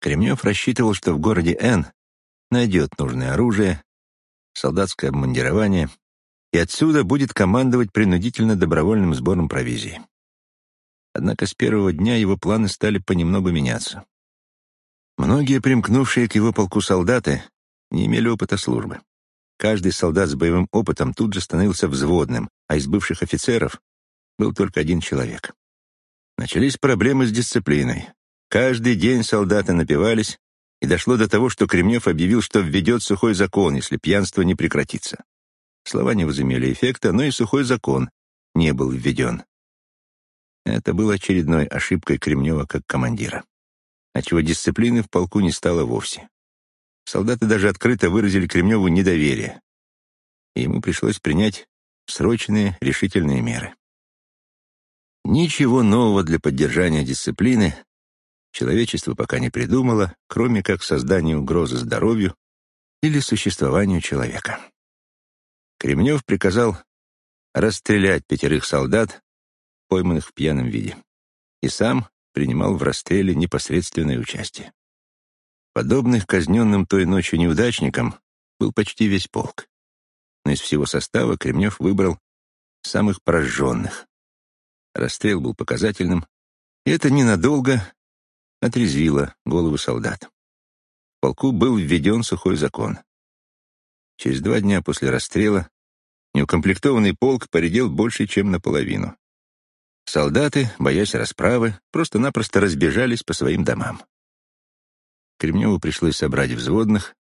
Кремнев рассчитывал, что в городе Н найдет нужное оружие, солдатское обмундирование и отсюда будет командовать принудительно-добровольным сбором провизии. Однако с первого дня его планы стали понемногу меняться. Многие примкнувшие к его полку солдаты не имели опыта службы. Каждый солдат с боевым опытом тут же становился взводным, а из бывших офицеров был только один человек. Начались проблемы с дисциплиной. Каждый день солдаты напивались, и дошло до того, что Кремнев объявил, что введет сухой закон, если пьянство не прекратится. Слова не возымели эффекта, но и сухой закон не был введен. Это было очередной ошибкой Кремнева как командира, отчего дисциплины в полку не стало вовсе. Солдаты даже открыто выразили Кремневу недоверие, и ему пришлось принять срочные решительные меры. Ничего нового для поддержания дисциплины человечество пока не придумало, кроме как создания угрозы здоровью или существованию человека. Кремнев приказал расстрелять пятерых солдат, пойманных в пьяном виде, и сам принимал в расстреле непосредственное участие. Подобных казненным той ночью неудачникам был почти весь полк. Но из всего состава Кремнев выбрал самых пораженных. Расстрел был показательным, и это ненадолго отрезвило головы солдат. В полку был введен сухой закон. Через два дня после расстрела неукомплектованный полк поредел больше, чем наполовину. Солдаты, боясь расправы, просто-напросто разбежались по своим домам. Кремневу пришлось собрать взводных,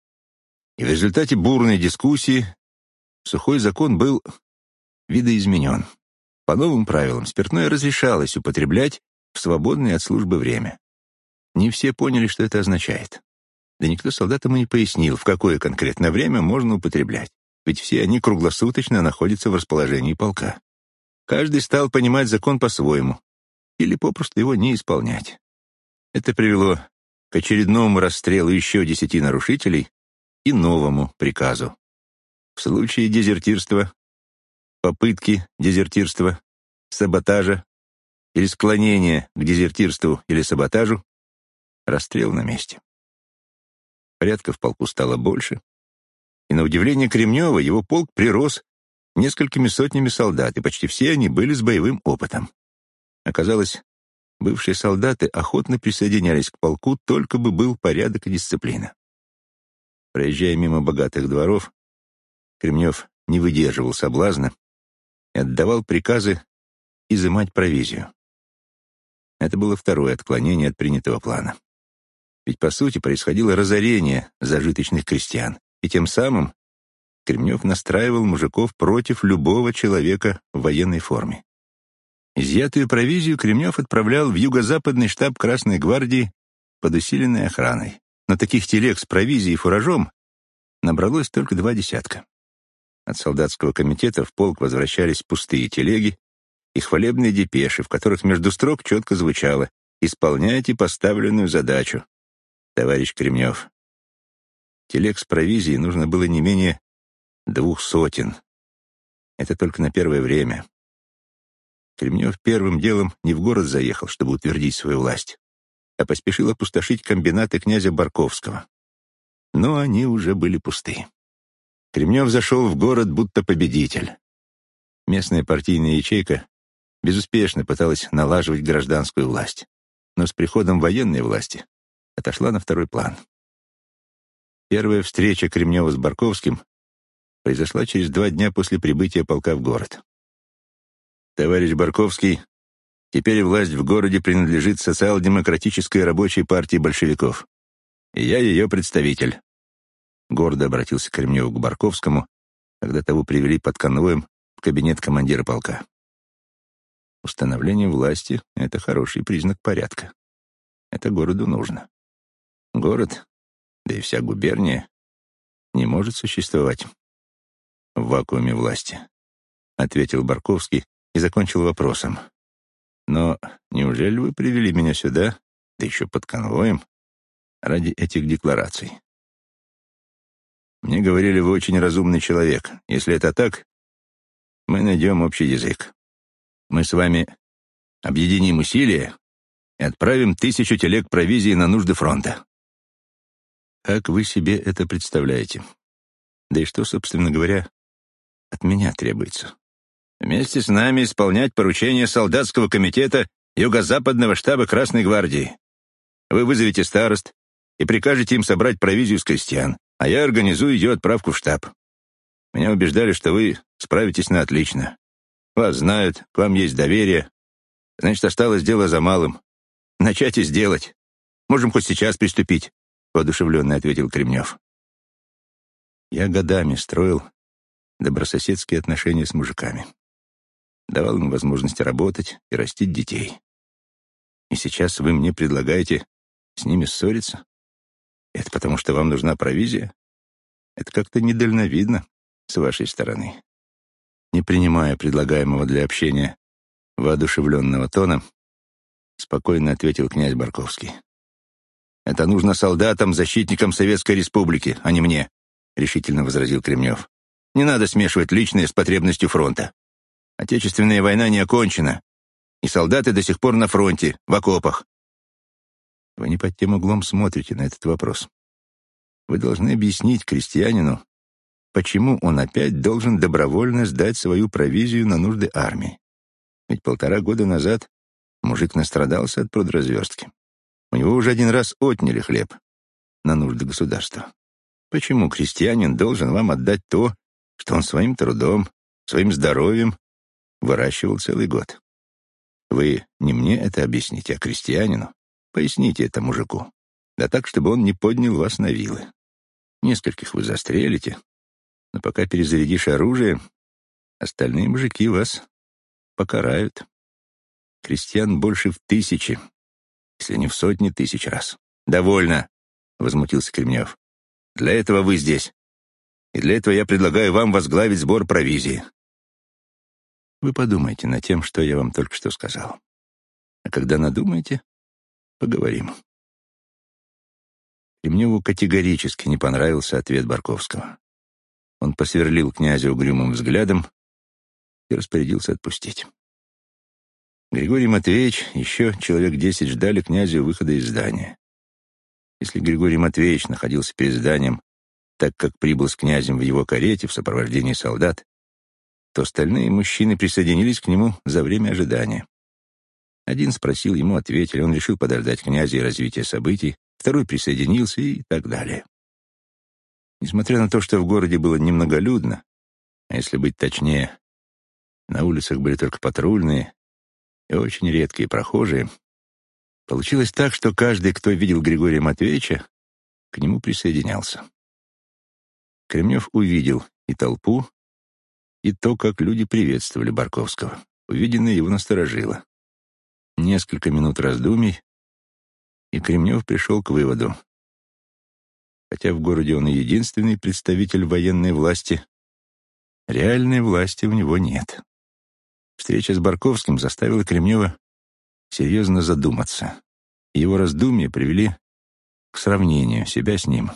и в результате бурной дискуссии сухой закон был видоизменен. По новым правилам спиртное разрешалось употреблять в свободное от службы время. Не все поняли, что это означает. Да никто солдатам и не пояснил, в какое конкретное время можно употреблять, ведь все они круглосуточно находятся в расположении полка. Каждый стал понимать закон по-своему или попросту его не исполнять. Это привело к очередному расстрелу еще десяти нарушителей и новому приказу. В случае дезертирства, попытки дезертирства, саботажа или склонения к дезертирству или саботажу, расстрел на месте. Порядка в полку стало больше, и на удивление Кремнева его полк прирос несколькими сотнями солдат, и почти все они были с боевым опытом. Оказалось, бывшие солдаты охотно присоединялись к полку, только бы был порядок и дисциплина. Проезжая мимо богатых дворов, Кремнев не выдерживал соблазна и отдавал приказы изымать провизию. Это было второе отклонение от принятого плана. Ведь, по сути, происходило разорение зажиточных крестьян, и тем самым Кремнев настраивал мужиков против любого человека в военной форме. Изъятую провизию Кремнев отправлял в юго-западный штаб Красной гвардии под усиленной охраной. На таких телег с провизией и фуражом набралось только два десятка. От солдатского комитета в полк возвращались пустые телеги и хвалебные депеши, в которых между строк четко звучало «Исполняйте поставленную задачу, товарищ Кремнев». Телег с провизией нужно было не менее двух сотен. Это только на первое время. Кремнев первым делом не в город заехал, чтобы утвердить свою власть, а поспешил опустошить комбинаты князя Барковского. Но они уже были пусты. Кремнев зашел в город будто победитель. Местная партийная ячейка безуспешно пыталась налаживать гражданскую власть, но с приходом военной власти отошла на второй план. Первая встреча Кремнева с Барковским произошла через два дня после прибытия полка в город. Товарищ Барковский, теперь власть в городе принадлежит социал-демократической рабочей партии большевиков. И я ее представитель. Гордо обратился Кремнев к Барковскому, когда того привели под конвоем в кабинет командира полка. Установление власти — это хороший признак порядка. Это городу нужно. Город, да и вся губерния, не может существовать в вакууме власти, — ответил Барковский, и закончил вопросом. «Но неужели вы привели меня сюда, да еще под конвоем, ради этих деклараций?» «Мне говорили, вы очень разумный человек. Если это так, мы найдем общий язык. Мы с вами объединим усилия и отправим тысячу телег провизии на нужды фронта». «Как вы себе это представляете? Да и что, собственно говоря, от меня требуется?» Вместе с нами исполнять поручения солдатского комитета Юго-Западного штаба Красной гвардии. Вы вызовете старост и прикажете им собрать провизию с крестьян, а я организую ее отправку в штаб. Меня убеждали, что вы справитесь на отлично. Вас знают, к вам есть доверие. Значит, осталось дело за малым. Начать и сделать. Можем хоть сейчас приступить, — воодушевленно ответил Кремнев. Я годами строил добрососедские отношения с мужиками давал им возможность работать и растить детей. И сейчас вы мне предлагаете с ними ссориться? Это потому, что вам нужна провизия? Это как-то недальновидно с вашей стороны. Не принимая предлагаемого для общения воодушевленного тона, спокойно ответил князь Барковский. «Это нужно солдатам, защитникам Советской Республики, а не мне», — решительно возразил Кремнев. «Не надо смешивать личное с потребностью фронта. Отечественная война не окончена, и солдаты до сих пор на фронте, в окопах. Вы не под тем углом смотрите на этот вопрос. Вы должны объяснить крестьянину, почему он опять должен добровольно сдать свою провизию на нужды армии. Ведь полтора года назад мужик настрадался от продразверстки. У него уже один раз отняли хлеб на нужды государства. Почему крестьянин должен вам отдать то, что он своим трудом, своим здоровьем выращивал целый год. Вы не мне это объясните, а крестьянину. Поясните это мужику. Да так, чтобы он не поднял вас на вилы. Нескольких вы застрелите, но пока перезарядишь оружие, остальные мужики вас покарают. Крестьян больше в тысячи, если не в сотни тысяч раз. «Довольно!» — возмутился Кремнев. «Для этого вы здесь. И для этого я предлагаю вам возглавить сбор провизии. Вы подумайте над тем, что я вам только что сказал. А когда надумаете, поговорим. Кремневу категорически не понравился ответ Барковского. Он посверлил князя угрюмым взглядом и распорядился отпустить. Григорий Матвеевич еще человек десять ждали князя у выхода из здания. Если Григорий Матвеевич находился перед зданием, так как прибыл с князем в его карете в сопровождении солдат, то остальные мужчины присоединились к нему за время ожидания. Один спросил, ему ответили, он решил подождать князя и развития событий, второй присоединился и так далее. Несмотря на то, что в городе было немноголюдно, а если быть точнее, на улицах были только патрульные и очень редкие прохожие, получилось так, что каждый, кто видел Григория Матвеевича, к нему присоединялся. Кремнев увидел и толпу, и то, как люди приветствовали Барковского. Увиденное его насторожило. Несколько минут раздумий, и Кремнев пришел к выводу. Хотя в городе он и единственный представитель военной власти, реальной власти у него нет. Встреча с Барковским заставила Кремнева серьезно задуматься. Его раздумья привели к сравнению себя с ним.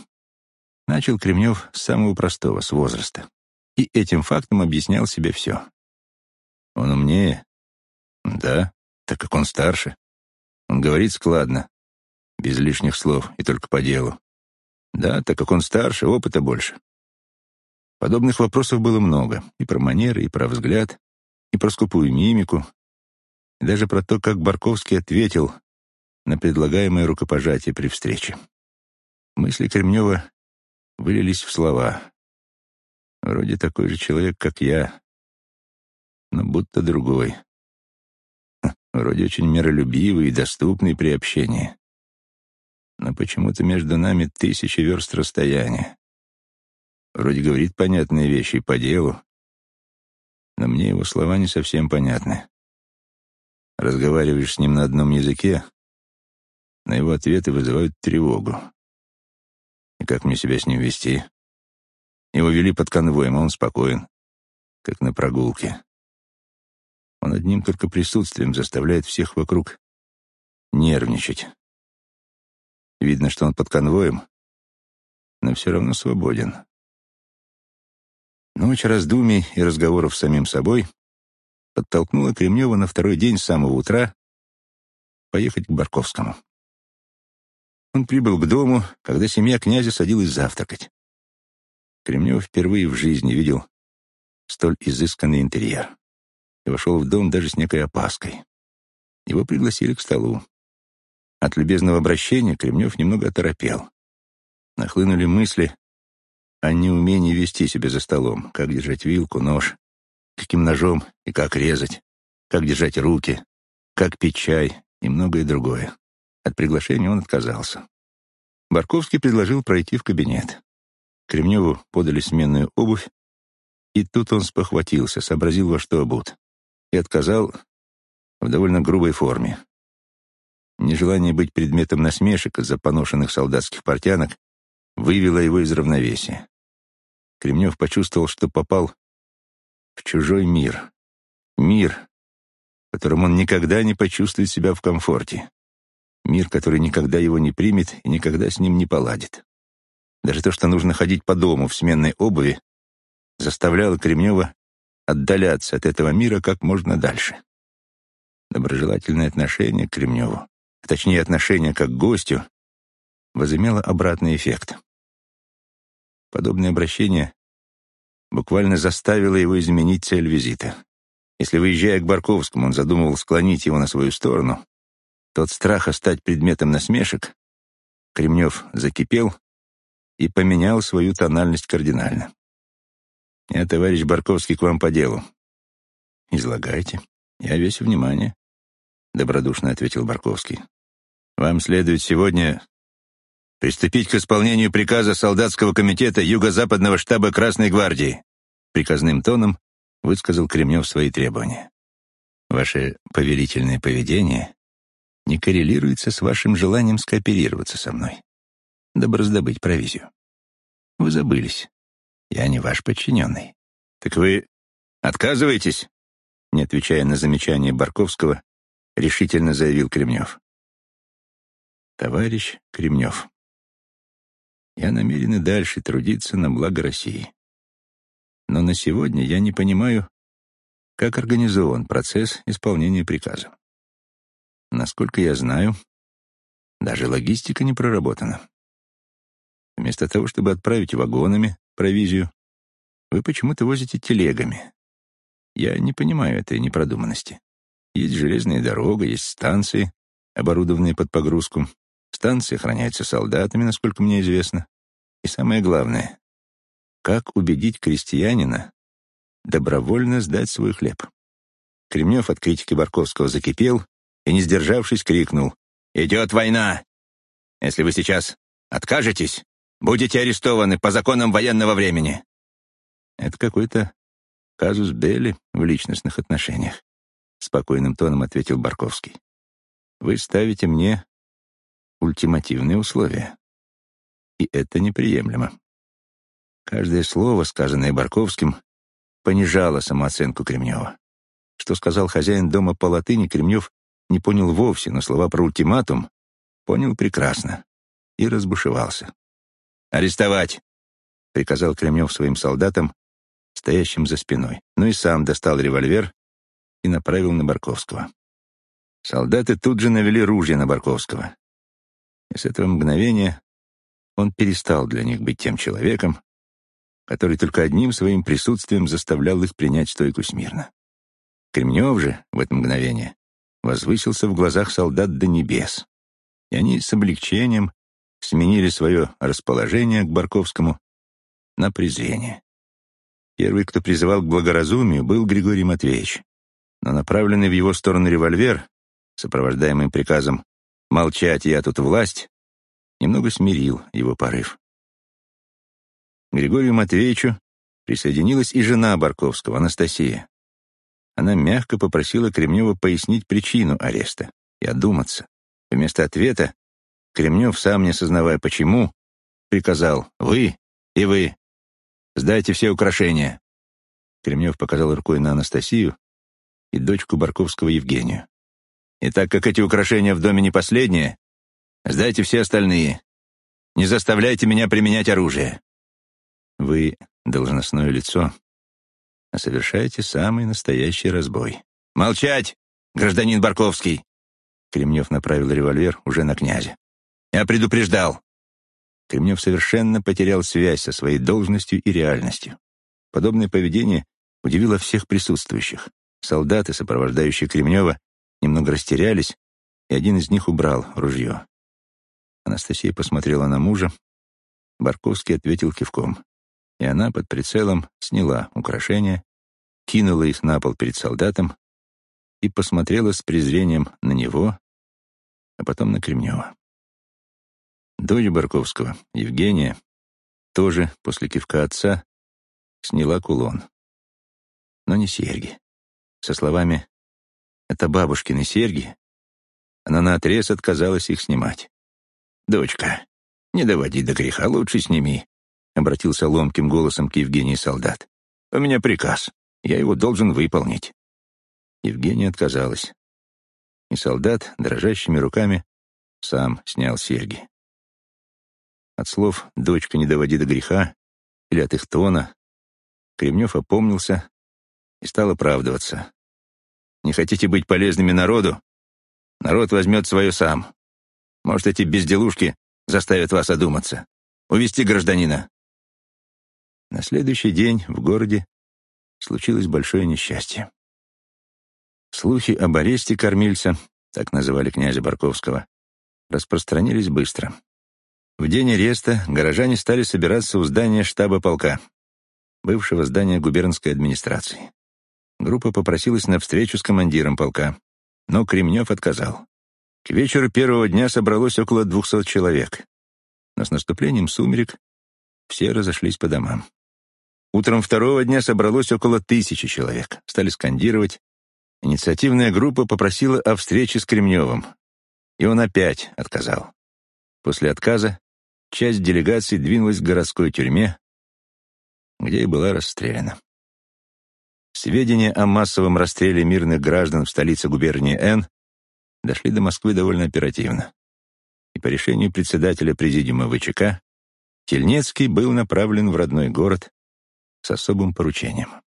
Начал Кремнев с самого простого, с возраста и этим фактом объяснял себе все. Он умнее, Да, так как он старше. Он говорит складно, без лишних слов и только по делу. Да, так как он старше, опыта больше. Подобных вопросов было много. И про манеры, и про взгляд, и про скупую мимику, и даже про то, как Барковский ответил на предлагаемое рукопожатие при встрече. Мысли Кремнева вылились в слова. Вроде такой же человек, как я, но будто другой. Вроде очень миролюбивый и доступный при общении. Но почему-то между нами тысячи верст расстояния. Вроде говорит понятные вещи по делу, но мне его слова не совсем понятны. Разговариваешь с ним на одном языке, но его ответы вызывают тревогу. И как мне себя с ним вести? Его вели под конвоем, а он спокоен, как на прогулке. Он одним только присутствием заставляет всех вокруг нервничать. Видно, что он под конвоем, но все равно свободен. Ночь раздумий и разговоров с самим собой подтолкнула Кремнева на второй день с самого утра поехать к Барковскому. Он прибыл к дому, когда семья князя садилась завтракать. Кремнев впервые в жизни видел столь изысканный интерьер и вошел в дом даже с некой опаской. Его пригласили к столу. От любезного обращения Кремнев немного оторопел. Нахлынули мысли о неумении вести себя за столом, как держать вилку, нож, каким ножом и как резать, как держать руки, как пить чай и многое другое. От приглашения он отказался. Барковский предложил пройти в кабинет. Кремневу подали сменную обувь, и тут он спохватился, сообразил, во что обут, и отказал в довольно грубой форме. Нежелание быть предметом насмешек из-за поношенных солдатских портянок вывело его из равновесия. Кремнев почувствовал, что попал в чужой мир. Мир, в котором он никогда не почувствует себя в комфорте. Мир, который никогда его не примет и никогда с ним не поладит. Даже то, что нужно ходить по дому в сменной обуви, заставляло Кремнева отдаляться от этого мира как можно дальше. Доброжелательное отношение к Кремневу, а точнее отношение как к гостю, возымело обратный эффект. Подобное обращение буквально заставило его изменить цель визита. Если, выезжая к Барковскому, он задумывал склонить его на свою сторону, тот страха стать предметом насмешек, Кремнев закипел и поменял свою тональность кардинально. «Я, товарищ Барковский, к вам по делу». «Излагайте. Я весь внимание», — добродушно ответил Барковский. «Вам следует сегодня приступить к исполнению приказа солдатского комитета Юго-Западного штаба Красной гвардии. Приказным тоном высказал Кремнев свои требования. Ваше повелительное поведение не коррелируется с вашим желанием скооперироваться со мной, дабы раздобыть провизию. Вы забылись. Я не ваш подчиненный. Так вы отказываетесь? Не отвечая на замечание Барковского, решительно заявил Кремнев. Товарищ Кремнев, я намерен и дальше трудиться на благо России. Но на сегодня я не понимаю, как организован процесс исполнения приказа. Насколько я знаю, даже логистика не проработана. Вместо того, чтобы отправить вагонами провизию, вы почему-то возите телегами. Я не понимаю этой непродуманности. Есть железная дорога, есть станции, оборудованные под погрузку. Станция охраняется солдатами, насколько мне известно. И самое главное, как убедить крестьянина добровольно сдать свой хлеб. Кремнев от критики Барковского закипел и, не сдержавшись, крикнул «Идет война! Если вы сейчас откажетесь, будете арестованы по законам военного времени». Это какой-то казус Белли в личностных отношениях, спокойным тоном ответил Барковский. Вы ставите мне ультимативные условия. И это неприемлемо. Каждое слово, сказанное Барковским, понижало самооценку Кремнева. Что сказал хозяин дома по латыни, Кремнев не понял вовсе, но слова про ультиматум понял прекрасно и разбушевался. «Арестовать!» — приказал Кремнев своим солдатам, стоящим за спиной. Ну и сам достал револьвер и направил на Барковского. Солдаты тут же навели ружья на Барковского. И с этого мгновения он перестал для них быть тем человеком, который только одним своим присутствием заставлял их принять стойку смирно. Кремнев же в это мгновение возвысился в глазах солдат до небес, и они с облегчением сменили свое расположение к Барковскому на презрение. Первый, кто призывал к благоразумию, был Григорий Матвеевич, но направленный в его сторону револьвер, сопровождаемый приказом «молчать, я тут власть», немного смирил его порыв. Григорию Матвеевичу присоединилась и жена Барковского, Анастасия. Она мягко попросила Кремнева пояснить причину ареста и одуматься. Вместо ответа Кремнев, сам не сознавая почему, приказал «Вы и вы, сдайте все украшения». Кремнев показал рукой на Анастасию и дочку Барковского Евгению. «И так как эти украшения в доме не последние, сдайте все остальные. Не заставляйте меня применять оружие». Вы должностное лицо, а совершаете самый настоящий разбой. «Молчать, гражданин Барковский!» Кремнев направил револьвер уже на князя. «Я предупреждал!» Кремнев совершенно потерял связь со своей должностью и реальностью. Подобное поведение удивило всех присутствующих. Солдаты, сопровождающие Кремнева, немного растерялись, и один из них убрал ружье. Анастасия посмотрела на мужа. Барковский ответил кивком и она под прицелом сняла украшения, кинула их на пол перед солдатом и посмотрела с презрением на него, а потом на Кремнева. Дочь Барковского, Евгения, тоже после кивка отца сняла кулон. Но не серьги. Со словами «это бабушкины серьги», она наотрез отказалась их снимать. «Дочка, не доводи до греха, лучше сними. — обратился ломким голосом к Евгении солдат. «У меня приказ. Я его должен выполнить». Евгения отказалась. И солдат, дрожащими руками, сам снял серьги. От слов «дочка, не доводи до греха» или от их тона Кремнев опомнился и стал оправдываться. «Не хотите быть полезными народу? Народ возьмет свое сам. Может, эти безделушки заставят вас одуматься. Увести гражданина. На следующий день в городе случилось большое несчастье. Слухи об аресте кормильца, так называли князя Барковского, распространились быстро. В день ареста горожане стали собираться у здания штаба полка, бывшего здания губернской администрации. Группа попросилась на встречу с командиром полка, но Кремнев отказал. К вечеру первого дня собралось около двухсот человек, но с наступлением сумерек все разошлись по домам. Утром второго дня собралось около тысячи человек. Стали скандировать. Инициативная группа попросила о встрече с Кремневым. И он опять отказал. После отказа часть делегации двинулась к городской тюрьме, где и была расстреляна. Сведения о массовом расстреле мирных граждан в столице губернии Н дошли до Москвы довольно оперативно. И по решению председателя президиума ВЧК Тельнецкий был направлен в родной город с особым поручением.